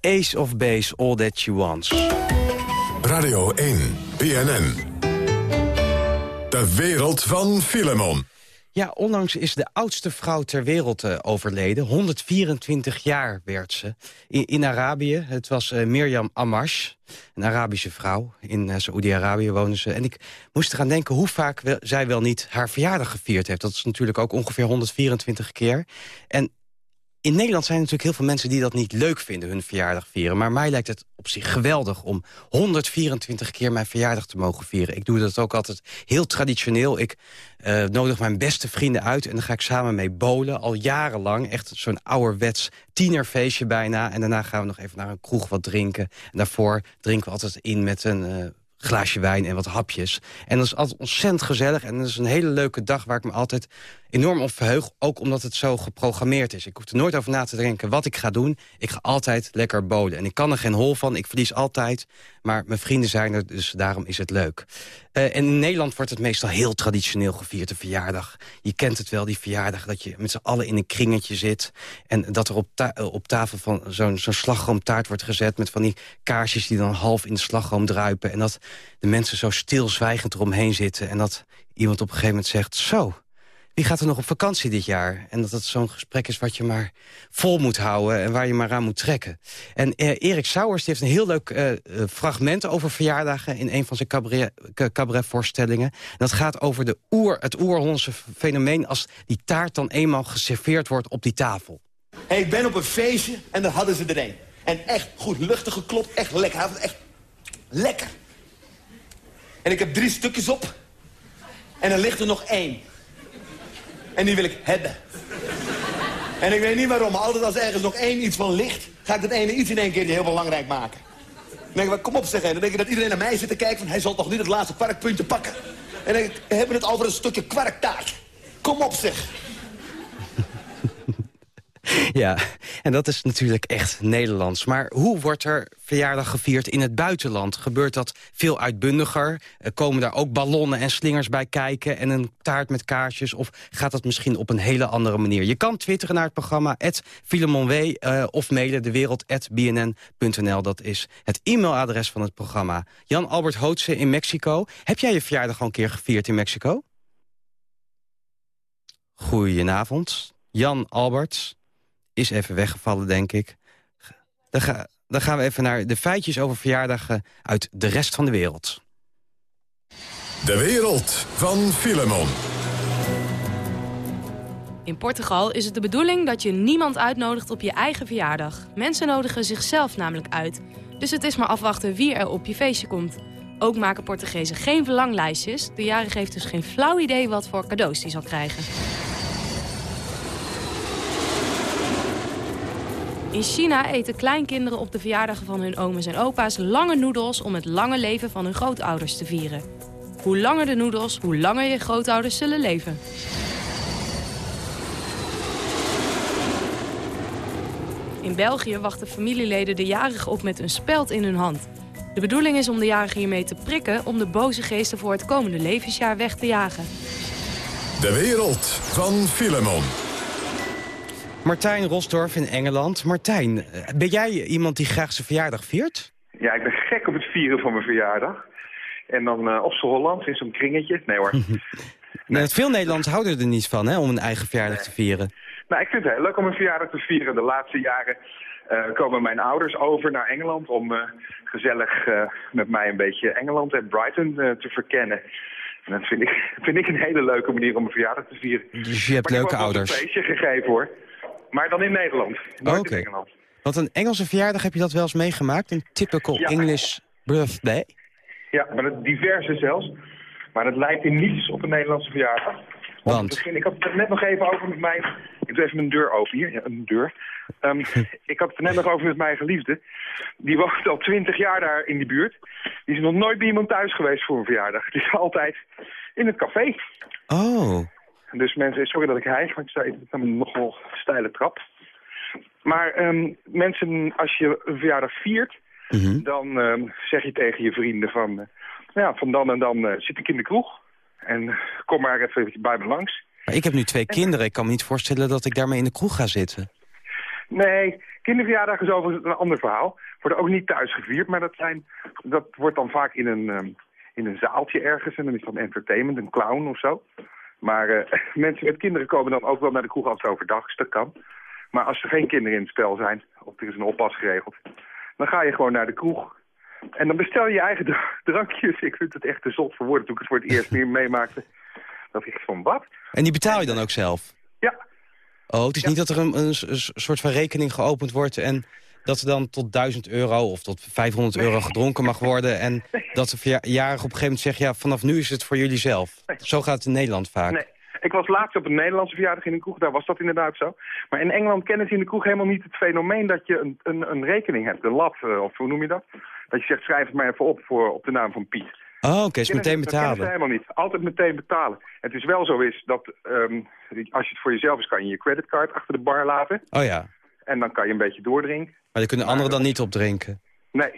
Ace of Base, All That She Wants. Radio 1, BNN. De wereld van Filemon. Ja, onlangs is de oudste vrouw ter wereld eh, overleden. 124 jaar werd ze. In, in Arabië. Het was eh, Mirjam Amash, een Arabische vrouw. In uh, Saoedi-Arabië wonen ze. En ik moest eraan denken hoe vaak zij wel niet haar verjaardag gevierd heeft. Dat is natuurlijk ook ongeveer 124 keer. En in Nederland zijn natuurlijk heel veel mensen die dat niet leuk vinden, hun verjaardag vieren. Maar mij lijkt het op zich geweldig om 124 keer mijn verjaardag te mogen vieren. Ik doe dat ook altijd heel traditioneel. Ik eh, nodig mijn beste vrienden uit en dan ga ik samen mee bowlen. Al jarenlang, echt zo'n ouderwets tienerfeestje bijna. En daarna gaan we nog even naar een kroeg wat drinken. En daarvoor drinken we altijd in met een... eh, glaasje wijn en wat hapjes. En dat is altijd ontzettend gezellig. En dat is een hele leuke dag waar ik me altijd enorm op verheug. Ook omdat het zo geprogrammeerd is. Ik hoef er nooit over na te denken wat ik ga doen. Ik ga altijd lekker boden. En ik kan er geen hol van. Ik verlies altijd. Maar mijn vrienden zijn er, dus daarom is het leuk. Eh, en in Nederland wordt het meestal heel traditioneel gevierd, de verjaardag. Je kent het wel, die verjaardag, dat je met z'n allen in een kringetje zit... en dat er op, eh, op tafel van zo'n zo'n slagroomtaart wordt gezet... met van die kaarsjes die dan half in de slagroom druipen... en dat de mensen zo stilzwijgend eromheen zitten... en dat iemand op een gegeven moment zegt... zo, wie gaat er nog op vakantie dit jaar? En dat het zo'n gesprek is wat je maar vol moet houden... en waar je maar aan moet trekken. En eh, Erik Sauers heeft een heel leuk eh, eh, fragment over verjaardagen... in een van zijn cabaret, ca- cabaretvoorstellingen. En dat gaat over de oer, het oer-Hollandse fenomeen... als die taart dan eenmaal geserveerd wordt op die tafel. Hey, ik ben op een feestje en daar hadden ze er een. En echt goed luchtig geklopt, echt lekker. Echt lekker. En ik heb drie stukjes op. En er ligt er nog één. En die wil ik hebben. En ik weet niet waarom, maar altijd als ergens nog één iets van ligt... ga ik dat ene iets in één keer heel belangrijk maken. Dan denk ik, maar kom op zeg. Dan denk ik dat iedereen naar mij zit te kijken... van hij zal toch niet het laatste kwarkpuntje pakken. En dan denk ik, we hebben het over een stukje kwarktaart. Kom op zeg. Ja, en dat is natuurlijk echt Nederlands. Maar hoe wordt er verjaardag gevierd in het buitenland? Gebeurt dat veel uitbundiger? Eh, komen daar ook ballonnen en slingers bij kijken... en een taart met kaarsjes? Of gaat dat misschien op een hele andere manier? Je kan twitteren naar het programma @filemonw eh, of mailen dewereld@bnn.nl. Dat is het e-mailadres van het programma. Jan-Albert Hootse in Mexico. Heb jij je verjaardag al een keer gevierd in Mexico? Goedenavond. Jan Albert is even weggevallen, denk ik. Dan, ga- dan gaan we even naar de feitjes over verjaardagen uit de rest van de wereld. De wereld van Filemon. In Portugal is het de bedoeling dat je niemand uitnodigt op je eigen verjaardag. Mensen nodigen zichzelf namelijk uit. Dus het is maar afwachten wie er op je feestje komt. Ook maken Portugezen geen verlanglijstjes. De jarige heeft dus geen flauw idee wat voor cadeaus hij zal krijgen. In China eten kleinkinderen op de verjaardagen van hun oma's en opa's lange noedels om het lange leven van hun grootouders te vieren. Hoe langer de noedels, hoe langer je grootouders zullen leven. In België wachten familieleden de jarige op met een speld in hun hand. De bedoeling is om de jarige hiermee te prikken om de boze geesten voor het komende levensjaar weg te jagen. De wereld van Filemon. Martijn Rosdorf in Engeland. Martijn, eh, ben jij iemand die graag zijn verjaardag viert? Ja, ik ben gek op het vieren van mijn verjaardag. En dan eh, op Holland in zo'n kringetje. Nee hoor. Nee. Veel Nederlanders houden er niet van, hè, om een eigen verjaardag te vieren. nou, ik vind het heel leuk om een verjaardag te vieren. De laatste jaren eh, komen mijn ouders over naar Engeland... om gezellig met mij een beetje Engeland en Brighton te verkennen. En dat vind ik, vind ik een hele leuke manier om een verjaardag te vieren. Dus je hebt maar ik leuke heb ook wel ouders. een feestje gegeven hoor. Maar dan in Nederland. Oké. in Engeland. Want een Engelse verjaardag, heb je dat wel eens meegemaakt? Een typical Ja. English birthday? Ja, maar het diverse zelfs. Maar het lijkt in niets op een Nederlandse verjaardag. Want? ik had het net nog even over met mijn... Ik doe even mijn deur open hier. Ja, een deur. Ehm, ik had het net nog over met mijn geliefde. Die woont al twintig jaar daar in die buurt. Die is nog nooit bij iemand thuis geweest voor een verjaardag. Die is altijd in het café. Oh, Dus mensen, sorry dat ik hijg, want ik sta even op een nogal steile trap. Maar ehm, mensen, als je een verjaardag viert, Mhm. dan ehm, zeg je tegen je vrienden van... eh, ja, van dan en dan eh, zit ik in de kroeg. En eh, kom maar even bij me langs. maar ik heb nu twee kinderen. Ik kan me niet voorstellen dat ik daarmee in de kroeg ga zitten. Nee, kinderverjaardag is overigens een ander verhaal. Worden ook niet thuis gevierd, maar dat, zijn, dat wordt dan vaak in een, ehm, in een zaaltje ergens. En dan is dan entertainment, een clown of zo. Maar eh, mensen met kinderen komen dan ook wel naar de kroeg als het overdag is. Dat kan. Maar als er geen kinderen in het spel zijn, of er is een oppas geregeld... dan ga je gewoon naar de kroeg. En dan bestel je je eigen dra- drankjes. Ik vind het echt te zot voor woorden toen ik het voor het eerst meer meemaakte. Dat ik van wat? En die betaal je dan ook zelf? Ja. Oh, het is niet dat er een, een soort van rekening geopend wordt... en dat er dan tot 1000 euro of tot 500 euro gedronken mag worden... en dat de verjaardag op een gegeven moment zegt... ja, vanaf nu is het voor jullie zelf. Zo gaat het in Nederland vaak. Nee. Ik was laatst op een Nederlandse verjaardag in een kroeg, daar was dat inderdaad zo. Maar in Engeland kennen ze in de kroeg helemaal niet het fenomeen dat je een, een, een rekening hebt, een lat, eh, of hoe noem je dat? Dat je zegt, schrijf het maar even op voor, op de naam van Piet. Oh, oké, is Kennen meteen ze- Dat kennen ze betalen. helemaal niet. Altijd meteen betalen. Het is wel zo is dat ehm, als je het voor jezelf is, kan je je creditcard achter de bar laten. Oh ja, En dan kan je een beetje doordrinken. Maar daar kunnen anderen dan niet op drinken. Nee.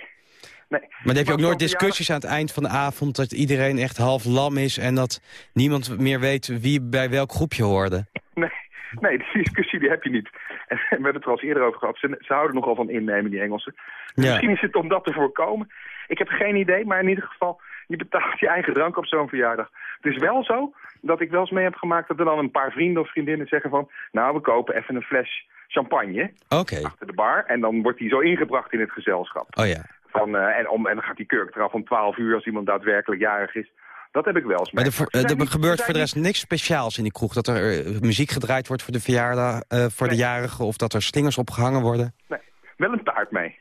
nee. Maar dan heb je ook Maar nooit discussies aan het eind van de avond... dat iedereen echt half lam is en dat niemand meer weet wie bij welk groepje hoorde. Nee, nee, die discussie die heb je niet. En we hebben het er al eens eerder over gehad. Ze, ze houden nogal van innemen, die Engelsen. Dus Ja. Misschien is het om dat te voorkomen. Ik heb geen idee, maar in ieder geval... je betaalt je eigen drank op zo'n verjaardag. Het is wel zo dat ik wel eens mee heb gemaakt... dat er dan een paar vrienden of vriendinnen zeggen van... nou, we kopen even een fles champagne achter de bar... en dan wordt die zo ingebracht in het gezelschap. oh ja. Van, eh, en, om, en dan gaat die kurk eraf om 12 uur als iemand daadwerkelijk jarig is. Dat heb ik wel eens Maar er, eh, er niet- gebeurt voor de rest niks speciaals in die kroeg. Dat er eh, muziek gedraaid wordt voor de verjaardag, voor de jarige... of dat er slingers opgehangen worden. Nee, wel een taart mee.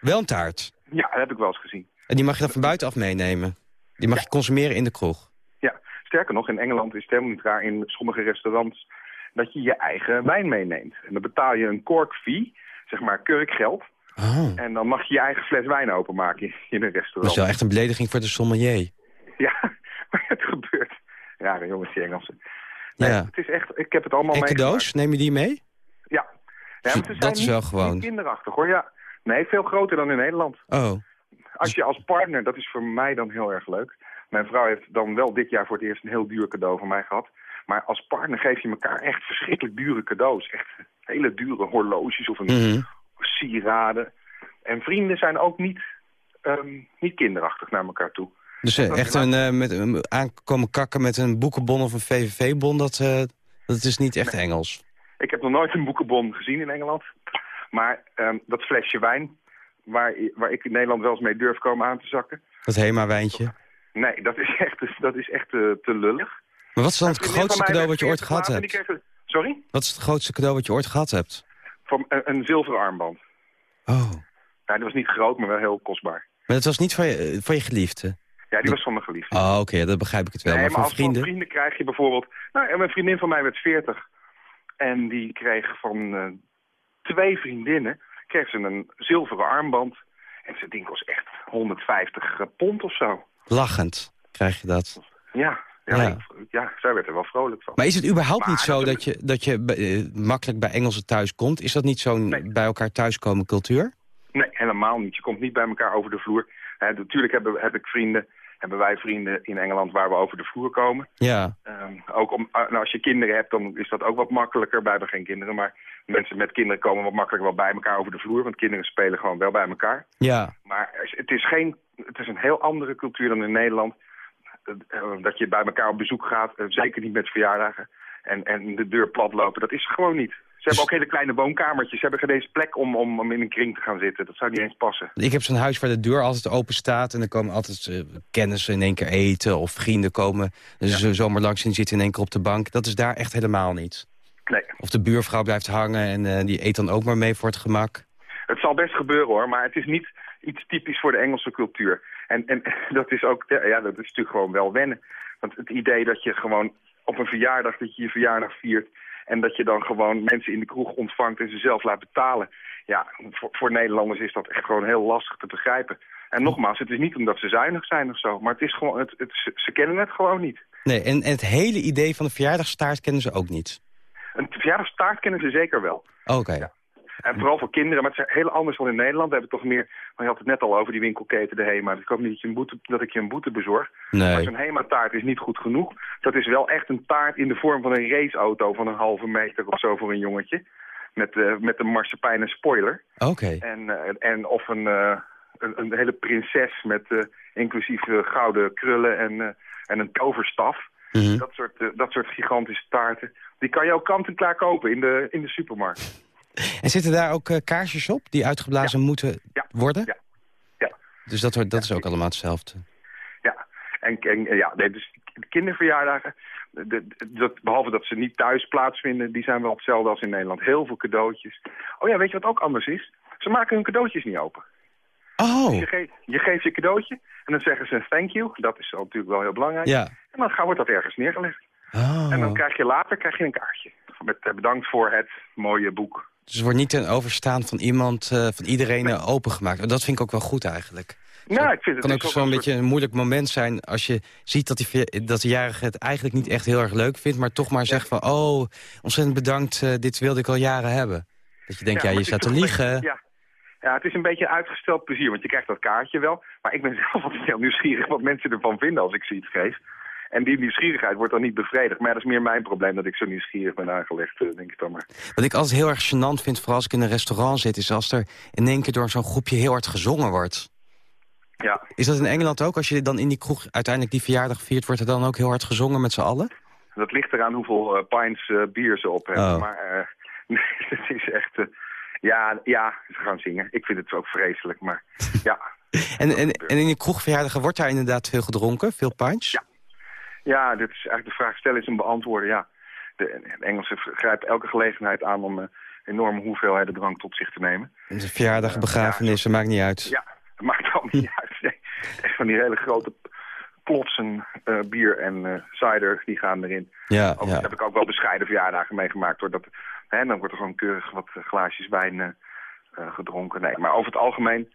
Wel een taart. Ja, dat heb ik wel eens gezien. En die mag je dan van buitenaf meenemen. Die mag je consumeren in de kroeg. Ja, sterker nog, in Engeland is het helemaal niet raar in sommige restaurants dat je je eigen wijn meeneemt. En dan betaal je een cork fee, zeg maar kurkgeld. Oh, En dan mag je je eigen fles wijn openmaken in- een dat is restaurant. wel echt een belediging voor de sommelier. Ja, maar het gebeurt. Ja, jongens, die Engelsen. Nee, Ja. Het is echt, ik heb het allemaal En meegemaakt. cadeaus, neem je die mee? Ja. ja maar ze Dat is wel gewoon. kinderachtig hoor, ja. Nee, veel groter dan in Nederland. Oh, Als je als partner, dat is voor mij dan heel erg leuk. Mijn vrouw heeft dan wel dit jaar voor het eerst een heel duur cadeau van mij gehad. Maar als partner geef je elkaar echt verschrikkelijk dure cadeaus. Echt hele dure horloges of een mhm. sieraden. En vrienden zijn ook niet, ehm, niet kinderachtig naar elkaar toe. Dus eh, echt een, eh, met, een aankomen kakken met een boekenbon of een VVV-bon... Dat, eh, dat is niet echt Engels. Ik heb nog nooit een boekenbon gezien in Engeland. Maar ehm, dat flesje wijn, waar, waar ik in Nederland wel eens mee durf komen aan te zakken. Dat Hema-wijntje. Nee, dat is echt, dat is echt te lullig. Maar wat is dan het grootste van cadeau wat je ooit 40 gehad hebt? sorry? Wat is het grootste cadeau wat je ooit gehad hebt? Van een, een zilveren armband. Oh, Nou, die was niet groot, maar wel heel kostbaar. maar dat was niet van je, eh, van je geliefde? Ja, die was van mijn geliefde. Oh, oké, dat begrijp ik het wel. nee, maar maar van als van vrienden? vrienden krijg je bijvoorbeeld... Nou, en mijn vriendin van mij werd 40. En die kreeg van eh, twee vriendinnen... kreeg ze een zilveren armband. En ze ding was echt 150 pond of zo. Lachend krijg je dat. Ja, ja, Ja. ik- ja, zij werd er wel vrolijk van. Maar is het überhaupt Maar niet zo dat je, dat je eh, makkelijk bij Engelsen thuis komt? Is dat niet zo'n Nee. bij elkaar thuiskomen cultuur? Nee, helemaal niet. Je komt niet bij elkaar over de vloer. Hè, natuurlijk hebben, heb ik vrienden, hebben wij vrienden in Engeland waar we over de vloer komen. Ja, Ehm, ook om, uh, nou, als je kinderen hebt, dan is dat ook wat makkelijker. Wij hebben geen kinderen, maar mensen met kinderen komen wat makkelijker wel bij elkaar over de vloer. Want kinderen spelen gewoon wel bij elkaar. ja. Maar het is, geen, het is een heel andere cultuur dan in Nederland. Eh, Dat je bij elkaar op bezoek gaat, eh, zeker niet met verjaardagen. En, en de deur plat lopen, dat is gewoon niet. Ze hebben ook hele kleine woonkamertjes. Ze hebben geen eens plek om, om, om in een kring te gaan zitten. Dat zou niet eens passen. Ik heb zo'n huis waar de deur altijd open staat... en er komen altijd eh, kennissen in één keer eten... of vrienden komen dus ze zomaar langs en zitten in één keer op de bank. Dat is daar echt helemaal niet. Nee, Of de buurvrouw blijft hangen en die eet dan ook maar mee voor het gemak. het zal best gebeuren hoor, maar het is niet iets typisch voor de Engelse cultuur. En, en dat is ook, ja, dat is natuurlijk gewoon wel wennen. Want het idee dat je gewoon op een verjaardag, dat je je verjaardag viert... en dat je dan gewoon mensen in de kroeg ontvangt en ze zelf laat betalen... ja, voor, voor Nederlanders is dat echt gewoon heel lastig te begrijpen. En nogmaals, het is niet omdat ze zuinig zijn of zo, maar het is gewoon, het, het, ze, ze kennen het gewoon niet. Nee, en, en het hele idee van de verjaardagstaart kennen ze ook niet. Een verjaardagstaart kennen ze zeker wel. Oké. En vooral voor kinderen, maar het is heel anders dan in Nederland. We hebben toch meer, maar je had het net al over die winkelketen, de HEMA. Dus ik hoop niet dat, je een boete, dat ik je een boete bezorg. Maar Nee. zo'n HEMA-taart is niet goed genoeg. Dat is wel echt een taart in de vorm van een raceauto van een halve meter of zo voor een jongetje. met, eh, met een marsepein en spoiler. Oké. En, eh, en of een, eh, een, een hele prinses met inclusief gouden krullen en, en een toverstaf. Mhm. Dat, soort, dat soort gigantische taarten. Die kan je ook kant-en-klaar kopen in de, in de supermarkt. En zitten daar ook eh, kaarsjes op die uitgeblazen moeten worden? Ja. ja. Dus dat, dat is ook allemaal hetzelfde. Ja, en, en en ja, nee, dus de kinderverjaardagen, de, dat, behalve dat ze niet thuis plaatsvinden, die zijn wel hetzelfde als in Nederland. Heel veel cadeautjes. Oh ja, weet je wat ook anders is? Ze maken hun cadeautjes niet open. Oh. Dus je, ge- je geeft je cadeautje en dan zeggen ze thank you. Dat is natuurlijk wel heel belangrijk. Ja. En dan wordt dat ergens neergelegd. Oh. En dan krijg je later krijg je een kaartje. Met eh, bedankt voor het mooie boek. Dus het wordt niet ten overstaan van iemand, eh, van iedereen eh, opengemaakt. Oh, Dat vind ik ook wel goed eigenlijk. Nou, ik vind Het kan ook is zo'n een beetje een moeilijk moment zijn als je ziet dat, die, dat de jarige het eigenlijk niet echt heel erg leuk vindt, maar toch maar zegt van, oh, ontzettend bedankt, eh, dit wilde ik al jaren hebben. Dat je denkt, ja, je staat te liegen. Ja. ja, het is een beetje uitgesteld plezier, want je krijgt dat kaartje wel. Maar ik ben zelf altijd heel nieuwsgierig wat mensen ervan vinden als ik zoiets geef. En die nieuwsgierigheid wordt dan niet bevredigd. Maar ja, dat is meer mijn probleem dat ik zo nieuwsgierig ben aangelegd, eh, denk ik dan maar. Wat ik altijd heel erg gênant vind, vooral als ik in een restaurant zit... is als er in één keer door zo'n groepje heel hard gezongen wordt. Ja, Is dat in Engeland ook? Als je dan in die kroeg uiteindelijk die verjaardag viert... wordt er dan ook heel hard gezongen met z'n allen? dat ligt eraan hoeveel eh, pints eh, bier ze op hebben. Oh. Maar het is echt... ja, ja, ze gaan zingen. Ik vind het ook vreselijk, maar ja. En, en, en in die kroegverjaardagen wordt daar inderdaad veel gedronken? Veel pints? Ja. Ja, dit is eigenlijk de vraag stellen is een beantwoorden, ja. De, Engelsen grijpen elke gelegenheid aan om eh, enorme hoeveelheden drank tot zich te nemen. De verjaardag, begrafenissen, maakt niet uit. Ja, dat maakt allemaal niet uit. Nee. Echt van die hele grote plotsen eh, bier en eh, cider, die gaan erin. Ja, Ook, ja. heb ik ook wel bescheiden verjaardagen meegemaakt. Hoor. Dat, hè, dan wordt er gewoon keurig wat glaasjes wijn gedronken. Nee, maar over het algemeen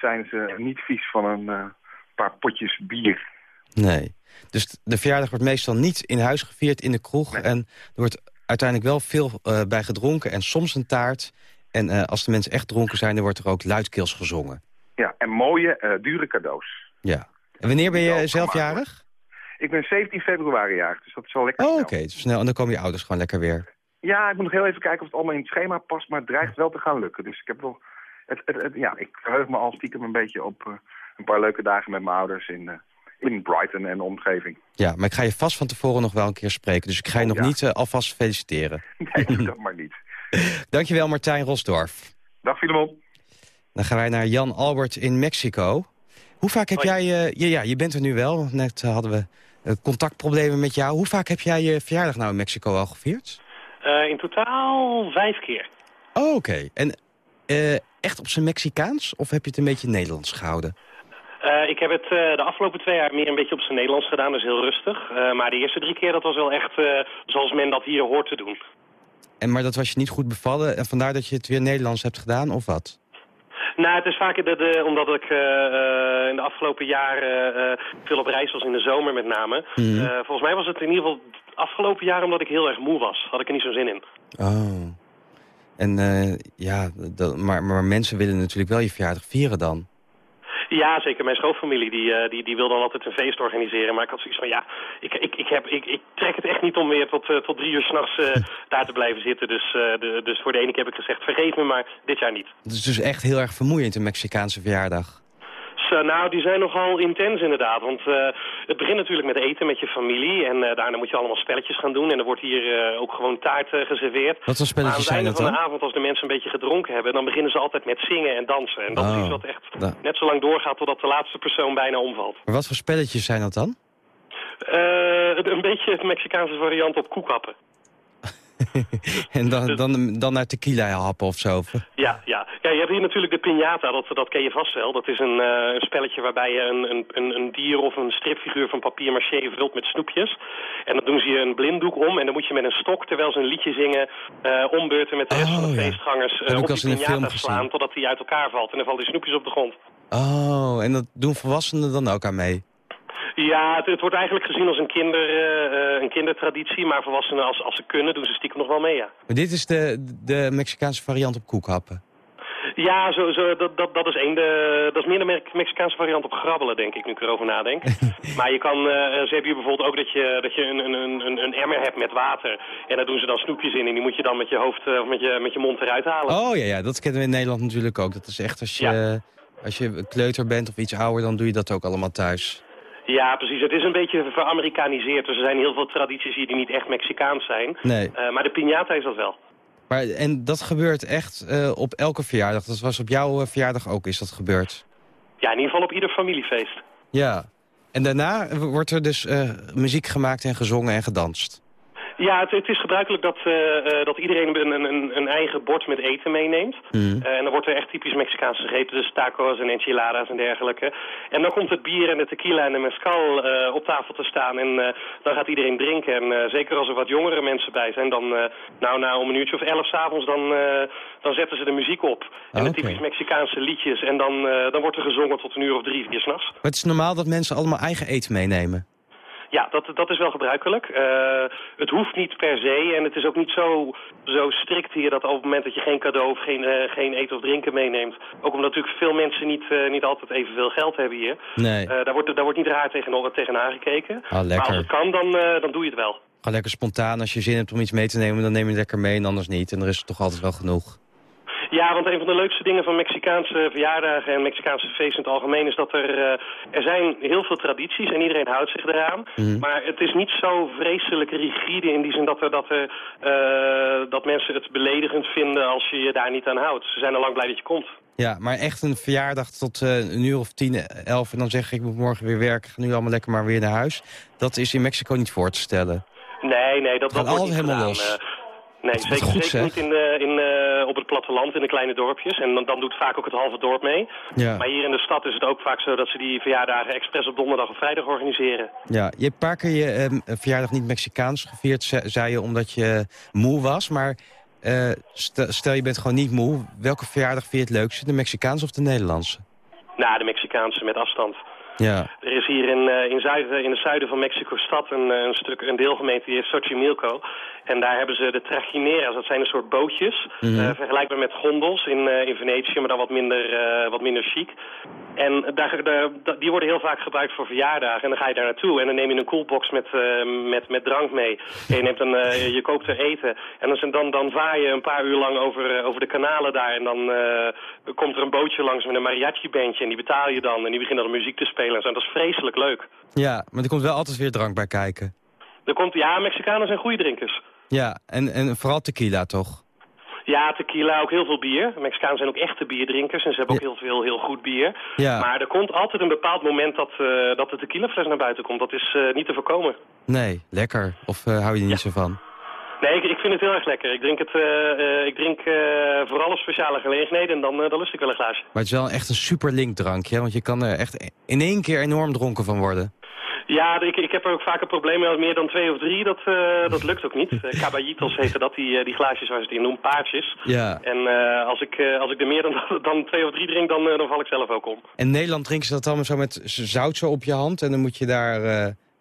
zijn ze niet vies van een paar potjes bier. Nee. Dus de verjaardag wordt meestal niet in huis gevierd in de kroeg. En er wordt uiteindelijk wel veel eh, bij gedronken en soms een taart. En eh, als de mensen echt dronken zijn, dan wordt er ook luidkeels gezongen. Ja, en mooie, eh, dure cadeaus. Ja. En wanneer ben je zelf jarig? Ik ben 17 februari jarig, dus dat is wel lekker Oh, snel. oké. snel. En dan komen je ouders gewoon lekker weer. Ja, ik moet nog heel even kijken of het allemaal in het schema past, maar het dreigt wel te gaan lukken. Dus ik heb wel... Het, het, het- ja, ik verheug me al stiekem een beetje op een paar leuke dagen met mijn ouders in, in Brighton en de omgeving. Ja, maar ik ga je vast van tevoren nog wel een keer spreken. Dus ik ga je nog ja. niet eh, alvast feliciteren. Nee, doe dat maar niet. Dankjewel Martijn Rosdorf. Dag Filemon. Dan gaan wij naar Jan Albert in Mexico. Hoe vaak heb jij... eh, ja, ja, je bent er nu wel. Net eh, hadden we contactproblemen met jou. Hoe vaak heb jij je verjaardag nou in Mexico al gevierd? Eh, in totaal vijf keer. Oh, oké. En eh, echt op zijn Mexicaans? Of heb je het een beetje Nederlands gehouden? Eh, ik heb het eh, de afgelopen twee jaar meer een beetje op zijn Nederlands gedaan, dus heel rustig. Eh, maar de eerste drie keer dat was wel echt zoals men dat hier hoort te doen. En, maar dat was je niet goed bevallen en vandaar dat je het weer Nederlands hebt gedaan, of wat? Nou, het is de, de- omdat ik in de afgelopen jaren veel op reis was, in de zomer met name. Mhm. Volgens mij was het in ieder geval het afgelopen jaar omdat ik heel erg moe was. Had ik er niet zo'n zin in. Oh. En ja, dat, maar, maar mensen willen natuurlijk wel je verjaardag vieren dan. Ja, zeker. Mijn schoonfamilie die, eh, die, die wil dan altijd een feest organiseren. Maar ik had zoiets van, ja, ik, ik, ik, heb, ik, ik trek het echt niet om weer tot, eh, tot drie uur s'nachts eh daar te blijven zitten. Dus, de, dus voor de ene keer heb ik gezegd, vergeef me, maar dit jaar niet. Het is dus echt heel erg vermoeiend, een Mexicaanse verjaardag. Zo, nou, die zijn nogal intens inderdaad. Want eh, het begint natuurlijk met eten met je familie. En eh, daarna moet je allemaal spelletjes gaan doen. En er wordt hier eh, ook gewoon taart eh, geserveerd. Wat voor spelletjes maar aan zijn het dat einde van dan? de avond, als de mensen een beetje gedronken hebben... dan beginnen ze altijd met zingen en dansen. En dat is Oh, iets wat echt da- net zo lang doorgaat... totdat de laatste persoon bijna omvalt. Maar wat voor spelletjes zijn dat dan? Eh, een beetje het Mexicaanse variant op koekappen. en dan, dan, dan naar tequila happen of zo? Ja, ja. ja, je hebt hier natuurlijk de piñata, dat, dat ken je vast wel. Dat is een, eh, een spelletje waarbij je een, een, een, dier of een stripfiguur van papier maché vult met snoepjes. En dan doen ze je een blinddoek om en dan moet je met een stok, terwijl ze een liedje zingen, eh, ombeurten met de rest van de Oh, ja. feestgangers ik op die piñata slaan totdat die uit elkaar valt. En dan vallen die snoepjes op de grond. Oh, en dat doen volwassenen dan ook aan mee? Ja, het, het wordt eigenlijk gezien als een, kinder, eh, eh, een kindertraditie, maar volwassenen als, als ze kunnen doen ze stiekem nog wel mee, ja. Maar dit is de, de Mexicaanse variant op koekhappen. Ja, zo, zo, dat, dat, dat is één. De, dat is meer de Me- Mexicaanse variant op grabbelen, denk ik, nu ik erover nadenk. maar je kan, eh, ze hebben hier bijvoorbeeld ook dat je, dat je een, een, een, een emmer hebt met water. En daar doen ze dan snoepjes in en die moet je dan met je hoofd of met je, met je mond eruit halen. Oh ja, ja, dat kennen we in Nederland natuurlijk ook. Dat is echt als je, als je kleuter bent of iets ouder, dan doe je dat ook allemaal thuis. Ja, precies. Het is een beetje veramerikaniseerd. Dus er zijn heel veel tradities hier die niet echt Mexicaans zijn. Nee. Eh, maar de piñata is dat wel. Maar, en dat gebeurt echt eh, op elke verjaardag. Dat was op jouw eh, verjaardag ook, is dat gebeurd? Ja, in ieder geval op ieder familiefeest. Ja. En daarna wordt er dus muziek gemaakt en gezongen en gedanst. Ja, het, het is gebruikelijk dat, eh, eh, dat iedereen een, een, een, eigen bord met eten meeneemt. Mhm. Eh, en dan wordt er echt typisch Mexicaans gegeten, dus tacos en enchiladas en dergelijke. En dan komt het bier en de tequila en de mezcal op tafel te staan en dan gaat iedereen drinken. En zeker als er wat jongere mensen bij zijn, dan nou, na om een uurtje of elf s'avonds, dan, dan zetten ze de muziek op. En de Oké. typisch Mexicaanse liedjes en dan, dan wordt er gezongen tot een uur of drie, vier s'nachts. Maar het is normaal dat mensen allemaal eigen eten meenemen. Ja, dat, dat is wel gebruikelijk. Eh, het hoeft niet per se en het is ook niet zo, zo strikt hier dat op het moment dat je geen cadeau of geen, eh, geen eten of drinken meeneemt. Ook omdat natuurlijk veel mensen niet, eh, niet altijd evenveel geld hebben hier. Nee. Daar, wordt, daar wordt niet raar tegen, tegenaan gekeken. Ah, Maar als het kan, dan, dan doe je het wel. Gewoon lekker spontaan. Als je zin hebt om iets mee te nemen, dan neem je het lekker mee en anders niet. En er is toch altijd wel genoeg. Ja, want een van de leukste dingen van Mexicaanse verjaardagen en Mexicaanse feesten in het algemeen is dat er, eh, er zijn heel veel tradities en iedereen houdt zich eraan. Mhm. Maar het is niet zo vreselijk rigide in die zin dat, er, dat, er, eh, dat mensen het beledigend vinden als je je daar niet aan houdt. Ze zijn al lang blij dat je komt. Ja, maar echt een verjaardag tot eh, een uur of tien, elf... en dan zeg ik, ik moet morgen weer werken, ga nu allemaal lekker maar weer naar huis. Dat is in Mexico niet voor te stellen. Nee, nee, dat, dat wordt niet helemaal gedaan. los. Eh, nee, zeker, goed, zeker zeg. niet in, de, in, eh, op het platteland, in de kleine dorpjes. En dan, dan doet vaak ook het halve dorp mee. Ja. Maar hier in de stad is het ook vaak zo dat ze die verjaardagen expres op donderdag of vrijdag organiseren. Ja, je hebt een paar keer je ehm, verjaardag niet Mexicaans gevierd, ze- zei je, omdat je moe was. Maar eh, stel, stel je bent gewoon niet moe, welke verjaardag vind je het leukste? De Mexicaanse of de Nederlandse? Na de Mexicaanse met afstand. Ja. Er is hier in, eh, in, zuiden, in het zuiden van Mexico-stad een, eh, een stuk, een deelgemeente, die heet Xochimilco. En daar hebben ze de trajineras, dat zijn een soort bootjes, Mhm. eh, vergelijkbaar met gondels in, in Venetië, maar dan wat minder, wat minder chic. En daar, daar, da- die worden heel vaak gebruikt voor verjaardagen. En dan ga je daar naartoe en dan neem je een coolbox met, met, met drank mee. En je, neemt een, je koopt er eten. En dan, dan, dan vaar je een paar uur lang over, over de kanalen daar. En dan komt er een bootje langs met een mariachi-bandje. En die betaal je dan. En die beginnen dan muziek te spelen. Zo. En dat is vreselijk leuk. Ja, maar er komt wel altijd weer drank bij kijken. Er komt, ja, Mexicanen zijn goede drinkers. Ja, en, en vooral tequila toch? Ja, tequila, ook heel veel bier. De Mexicanen zijn ook echte bierdrinkers en ze hebben ook heel veel heel goed bier. Ja. Maar er komt altijd een bepaald moment dat, eh, dat de tequilafles naar buiten komt. Dat is eh, niet te voorkomen. Nee, lekker. Of eh, hou je er niet zo van? Nee, ik, ik vind het heel erg lekker. Ik drink het eh, eh, ik drink, eh, vooral op speciale gelegenheden en dan, dan lust ik wel een glaasje. Maar het is wel echt een super link drankje, want je kan er echt in één keer enorm dronken van worden. Ja, ik, ik heb er ook vaak een probleem mee. Meer dan twee of drie, dat, dat lukt ook niet. Uh, caballitos heten dat, die, die glaasjes waar ze het in doen, paardjes. Ja. En als, ik, als ik er meer dan, dan twee of drie drink, dan, dan val ik zelf ook om. In Nederland drinken ze dat allemaal zo met zout zo op je hand. En dan moet je daar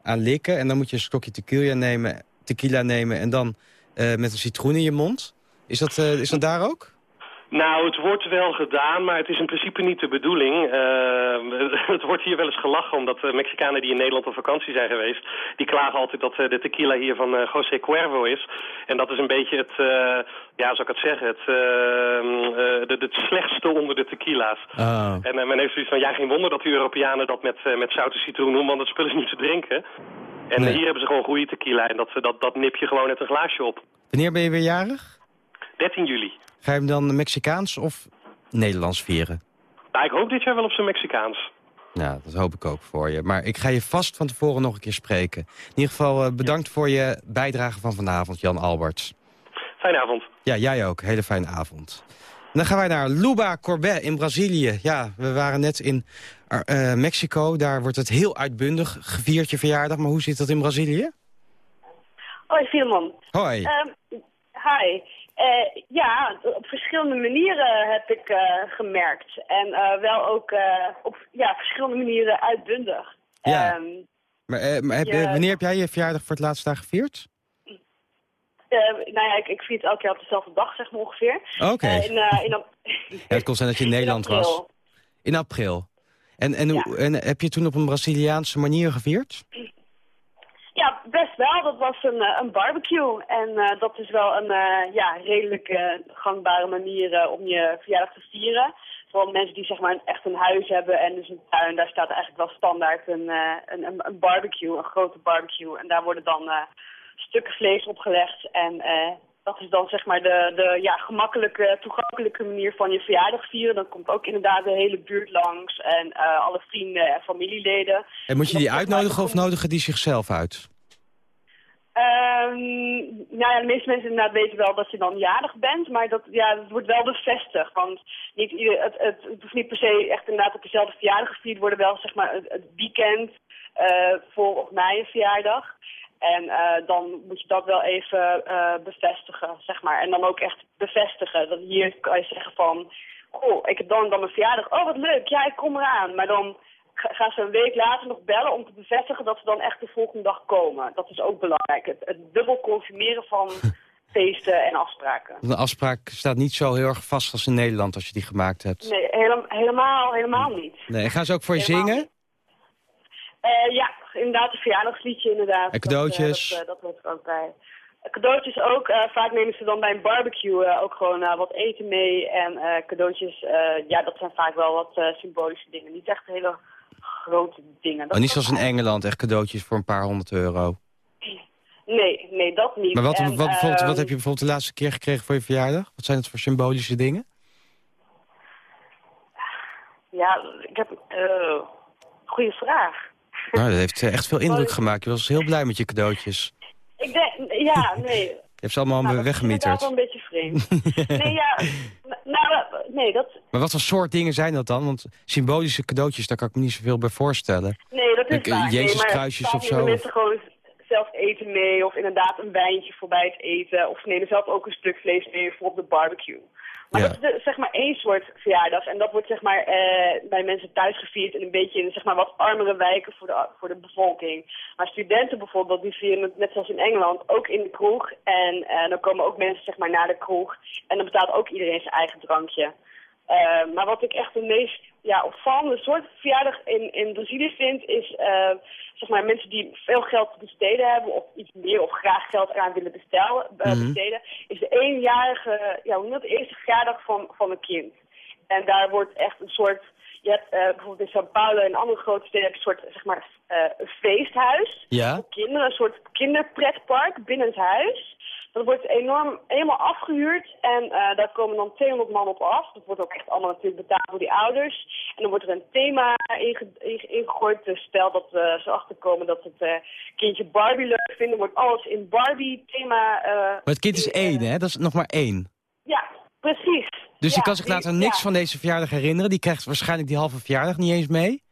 aan likken. En dan moet je een stokje tequila nemen, tequila nemen en dan met een citroen in je mond. Is dat, eh, is dat daar ook? Nou, het wordt wel gedaan, maar het is in principe niet de bedoeling. Uh, het wordt hier wel eens gelachen, omdat de Mexicanen die in Nederland op vakantie zijn geweest... die klagen altijd dat de tequila hier van José Cuervo is. En dat is een beetje het, uh, ja, zou ik het zeggen, het, uh, de, het slechtste onder de tequila's. Oh. En men heeft zoiets van, ja, geen wonder dat die Europeanen dat met, met zout en citroen doen, want dat spul is niet te drinken. En Nee. hier hebben ze gewoon goede tequila en dat, dat, dat nip je gewoon met een glaasje op. Wanneer ben je weer jarig? 13 juli. Ga je hem dan Mexicaans of Nederlands vieren? Nou, ik hoop dit jaar wel op zijn Mexicaans. Ja, dat hoop ik ook voor je. Maar ik ga je vast van tevoren nog een keer spreken. In ieder geval uh, bedankt voor je bijdrage van vanavond, Jan Alberts. Fijne avond. Ja, jij ook. Hele fijne avond. Dan gaan wij naar Luba Corbet in Brazilië. Ja, we waren net in uh, Mexico. Daar wordt het heel uitbundig gevierd je verjaardag. Maar hoe zit dat in Brazilië? Hoi, Filemon. Hoi. Um, hi. Uh, ja, op verschillende manieren heb ik uh, gemerkt. En wel ook op ja, verschillende manieren uitbundig. Ja. Um, maar, maar heb, ja. wanneer heb jij je verjaardag voor het laatst daar gevierd? Eh, nou ja, ik, ik vier het elke jaar op dezelfde dag, zeg maar ongeveer. Oké. Eh, Ja, het kon zijn dat je in Nederland was. In april. En, en, en heb je toen op een Braziliaanse manier gevierd? Ja, best wel. Dat was een, eh, een barbecue. En dat is wel een ja, redelijk gangbare manier om je verjaardag te vieren. Vooral mensen die zeg maar echt een huis hebben en dus een tuin. Daar staat eigenlijk wel standaard een, een, een, barbecue, een grote barbecue. En daar worden dan stukken vlees opgelegd. En eh, dat is dan zeg maar de, de ja, gemakkelijke, toegankelijke manier van je verjaardag vieren. Dan komt ook inderdaad de hele buurt langs en eh, alle vrienden en familieleden. En moet je die uitnodigen of nodigen die zichzelf uit? Ehm, nou ja, de meeste mensen inderdaad weten wel dat je dan jarig bent, maar dat, ja, dat wordt wel bevestigd. Want niet ieder, het, het, het hoeft niet per se echt inderdaad op dezelfde verjaardag gevierd worden, wel zeg maar het, het weekend eh, voor of na je verjaardag. En eh, dan moet je dat wel even eh, bevestigen, zeg maar. En dan ook echt bevestigen. Dat hier kan je zeggen van, goh, ik heb dan, dan mijn verjaardag. Oh, wat leuk, ja, ik kom eraan. Maar dan ga- gaan ze een week later nog bellen om te bevestigen dat ze dan echt de volgende dag komen. Dat is ook belangrijk. Het, het dubbel confirmeren van feesten en afspraken. Een afspraak staat niet zo heel erg vast als in Nederland als je die gemaakt hebt. Nee, helemaal, helemaal, helemaal niet. Nee, gaan ze ook voor je Helemaal zingen? Eh, ja, inderdaad, een verjaardagsliedje inderdaad. En cadeautjes? Dat, eh, dat, eh, dat hoort er ook bij. Cadeautjes ook. eh, vaak nemen ze dan bij een barbecue ook gewoon wat eten mee. En cadeautjes, ja, dat zijn vaak wel wat symbolische dingen. Niet echt hele grote dingen. Dat Oh, niet zoals in Engeland, echt cadeautjes voor een paar honderd euro. Nee, nee, dat niet. Maar wat, En, wat, bijvoorbeeld, wat ehm, heb je bijvoorbeeld de laatste keer gekregen voor je verjaardag? Wat zijn het voor symbolische dingen? Ja, ik heb... goeie vraag. Nou, dat heeft eh, echt veel indruk gemaakt. Je was heel blij met je cadeautjes. Ik denk, ja, nee. Je hebt ze allemaal Nou, dat is weggemieterd. wel een beetje vreemd. nee, ja, nou, nee, dat, Maar wat voor soort dingen zijn dat dan? Want symbolische cadeautjes, daar kan ik me niet zoveel bij voorstellen. nee, dat is Ik, waar. Jezus kruisjes of zo, mensen gewoon zelf eten mee of inderdaad een wijntje voorbij het eten. Of ze nemen zelf ook een stuk vlees mee voor op de barbecue. Maar Ja. dat is zeg maar één soort verjaardag. En dat wordt zeg maar eh, bij mensen thuis gevierd in een beetje in zeg maar wat armere wijken voor de, voor de bevolking. Maar studenten bijvoorbeeld, die vieren het net zoals in Engeland ook in de kroeg. En eh, dan komen ook mensen zeg maar naar de kroeg. En dan betaalt ook iedereen zijn eigen drankje. Eh, maar wat ik echt de meest ja, opvallende soort verjaardag in, in Brazilië vind, is eh, zeg maar mensen die veel geld te besteden hebben of iets meer of graag geld eraan willen bestellen, eh, Mhm. besteden, is de eenjarige, ja, hoe dat, de eerste verjaardag van, van een kind. En daar wordt echt een soort, je hebt eh, bijvoorbeeld in São Paulo en andere grote steden heb je een soort, zeg maar, eh, een feesthuis Ja? voor kinderen, een soort kinderpretpark binnen het huis. Dat wordt enorm helemaal afgehuurd en eh, daar komen dan 200 man op af. Dat wordt ook echt allemaal natuurlijk betaald door die ouders. En dan wordt er een thema inge inge- ingegooid. Dus stel dat we zo achterkomen dat het eh, kindje Barbie leuk vindt, dan wordt alles in Barbie-thema... eh, Maar het kind is één, hè? Dat is nog maar één. ja, precies. Dus ja, die kan zich later niks ja. van deze verjaardag herinneren. Die krijgt waarschijnlijk die halve verjaardag niet eens mee.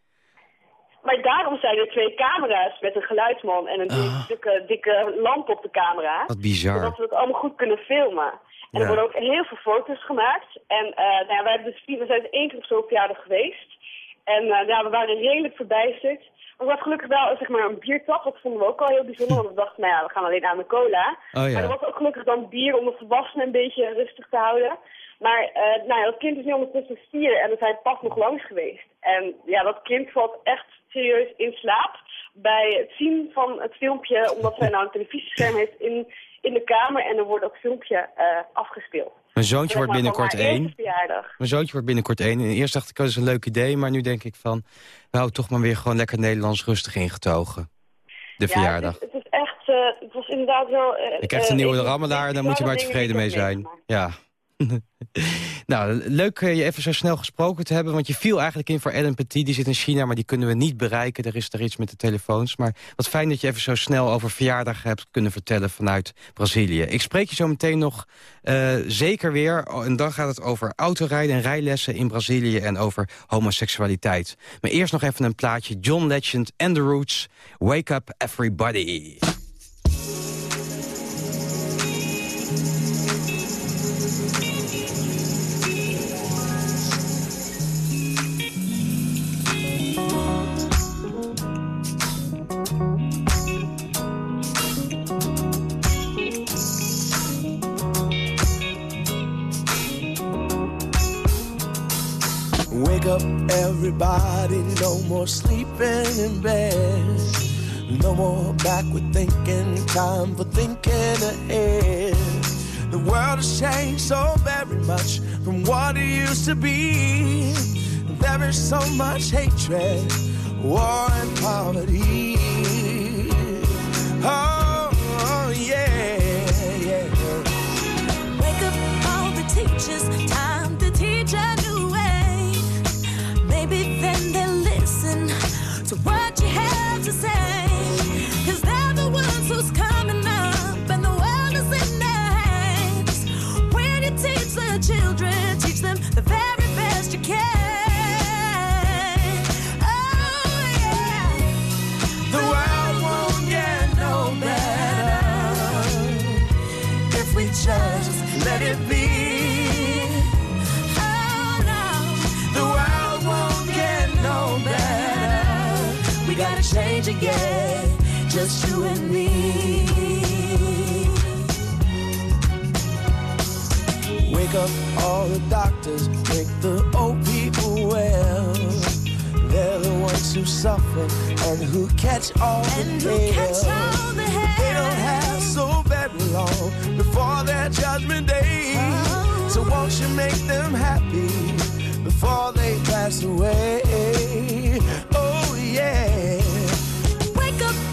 Maar daarom zijn er twee camera's met een geluidsman en een Ah. dikke, dikke lamp op de camera. Wat bizar. Zodat we het allemaal goed kunnen filmen. En Ja. er worden ook heel veel foto's gemaakt. En eh nou ja, wij hebben dus we zijn één keer op zo'n verjaardag geweest. En eh, ja, we waren redelijk verbijsterd. Maar we hadden gelukkig wel zeg maar, een biertap. Dat vonden we ook al heel bijzonder. Want we dachten, nou ja, we gaan alleen aan de cola. Oh ja. Maar er was ook gelukkig dan bier om de volwassenen een beetje rustig te houden. Maar eh, nou ja, dat kind is nu ondertussen vier en we zijn pas nog langs geweest. En ja, dat kind valt echt serieus in slaap bij het zien van het filmpje. Omdat zij nou een televisiescherm heeft in, in de kamer en er wordt ook filmpje eh, afgespeeld. Mijn zoontje wordt binnenkort één. Mijn zoontje wordt binnenkort één. En eerst dacht ik, oh, dat is een leuk idee. Maar nu denk ik van, nou, toch maar weer gewoon lekker Nederlands rustig ingetogen. De Ja, verjaardag. Het is, het is echt, eh, het was inderdaad wel... Ik krijg een nieuwe rammelaar daar moet je maar tevreden mee zijn. Ja. nou, leuk eh, je even zo snel gesproken te hebben. Want je viel eigenlijk in voor Ellen Petit. Die zit in China, maar die kunnen we niet bereiken. Er is er iets met de telefoons. Maar wat fijn dat je even zo snel over verjaardag hebt kunnen vertellen vanuit Brazilië. Ik spreek je zo meteen nog eh, zeker weer. En dan gaat het over autorijden en rijlessen in Brazilië... en over homoseksualiteit. Maar eerst nog even een plaatje. John Legend and the Roots. Wake up everybody. Everybody, no more sleeping in bed. No more backward thinking, time for thinking ahead. The world has changed so very much from what it used to be. There is so much hatred, war and poverty. Oh, oh, yeah, yeah. Children, teach them the very best you can. Oh, yeah. The world won't get no better if we just let it be. Oh, no. The world won't get no better. We gotta change again, just you and me. Wake up all the doctors, make the old people well. They're the ones who suffer and who catch all And the who hell. catch all the They don't have so very long before their judgment day. So oh. won't you make them happy before they pass away? Oh yeah. Wake up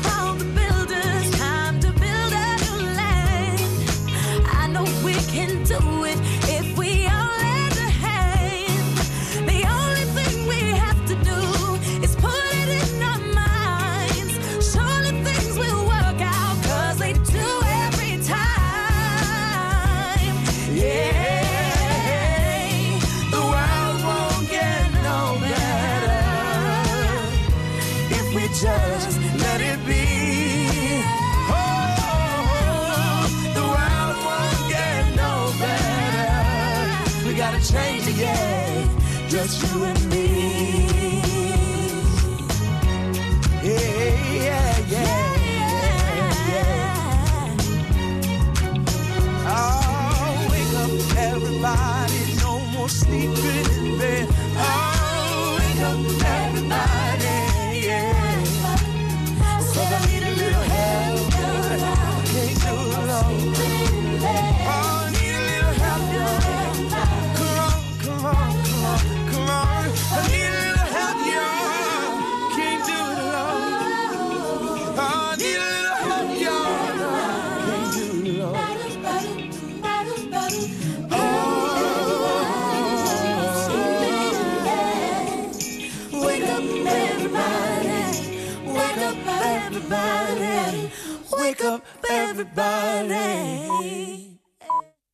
Wake up, everybody.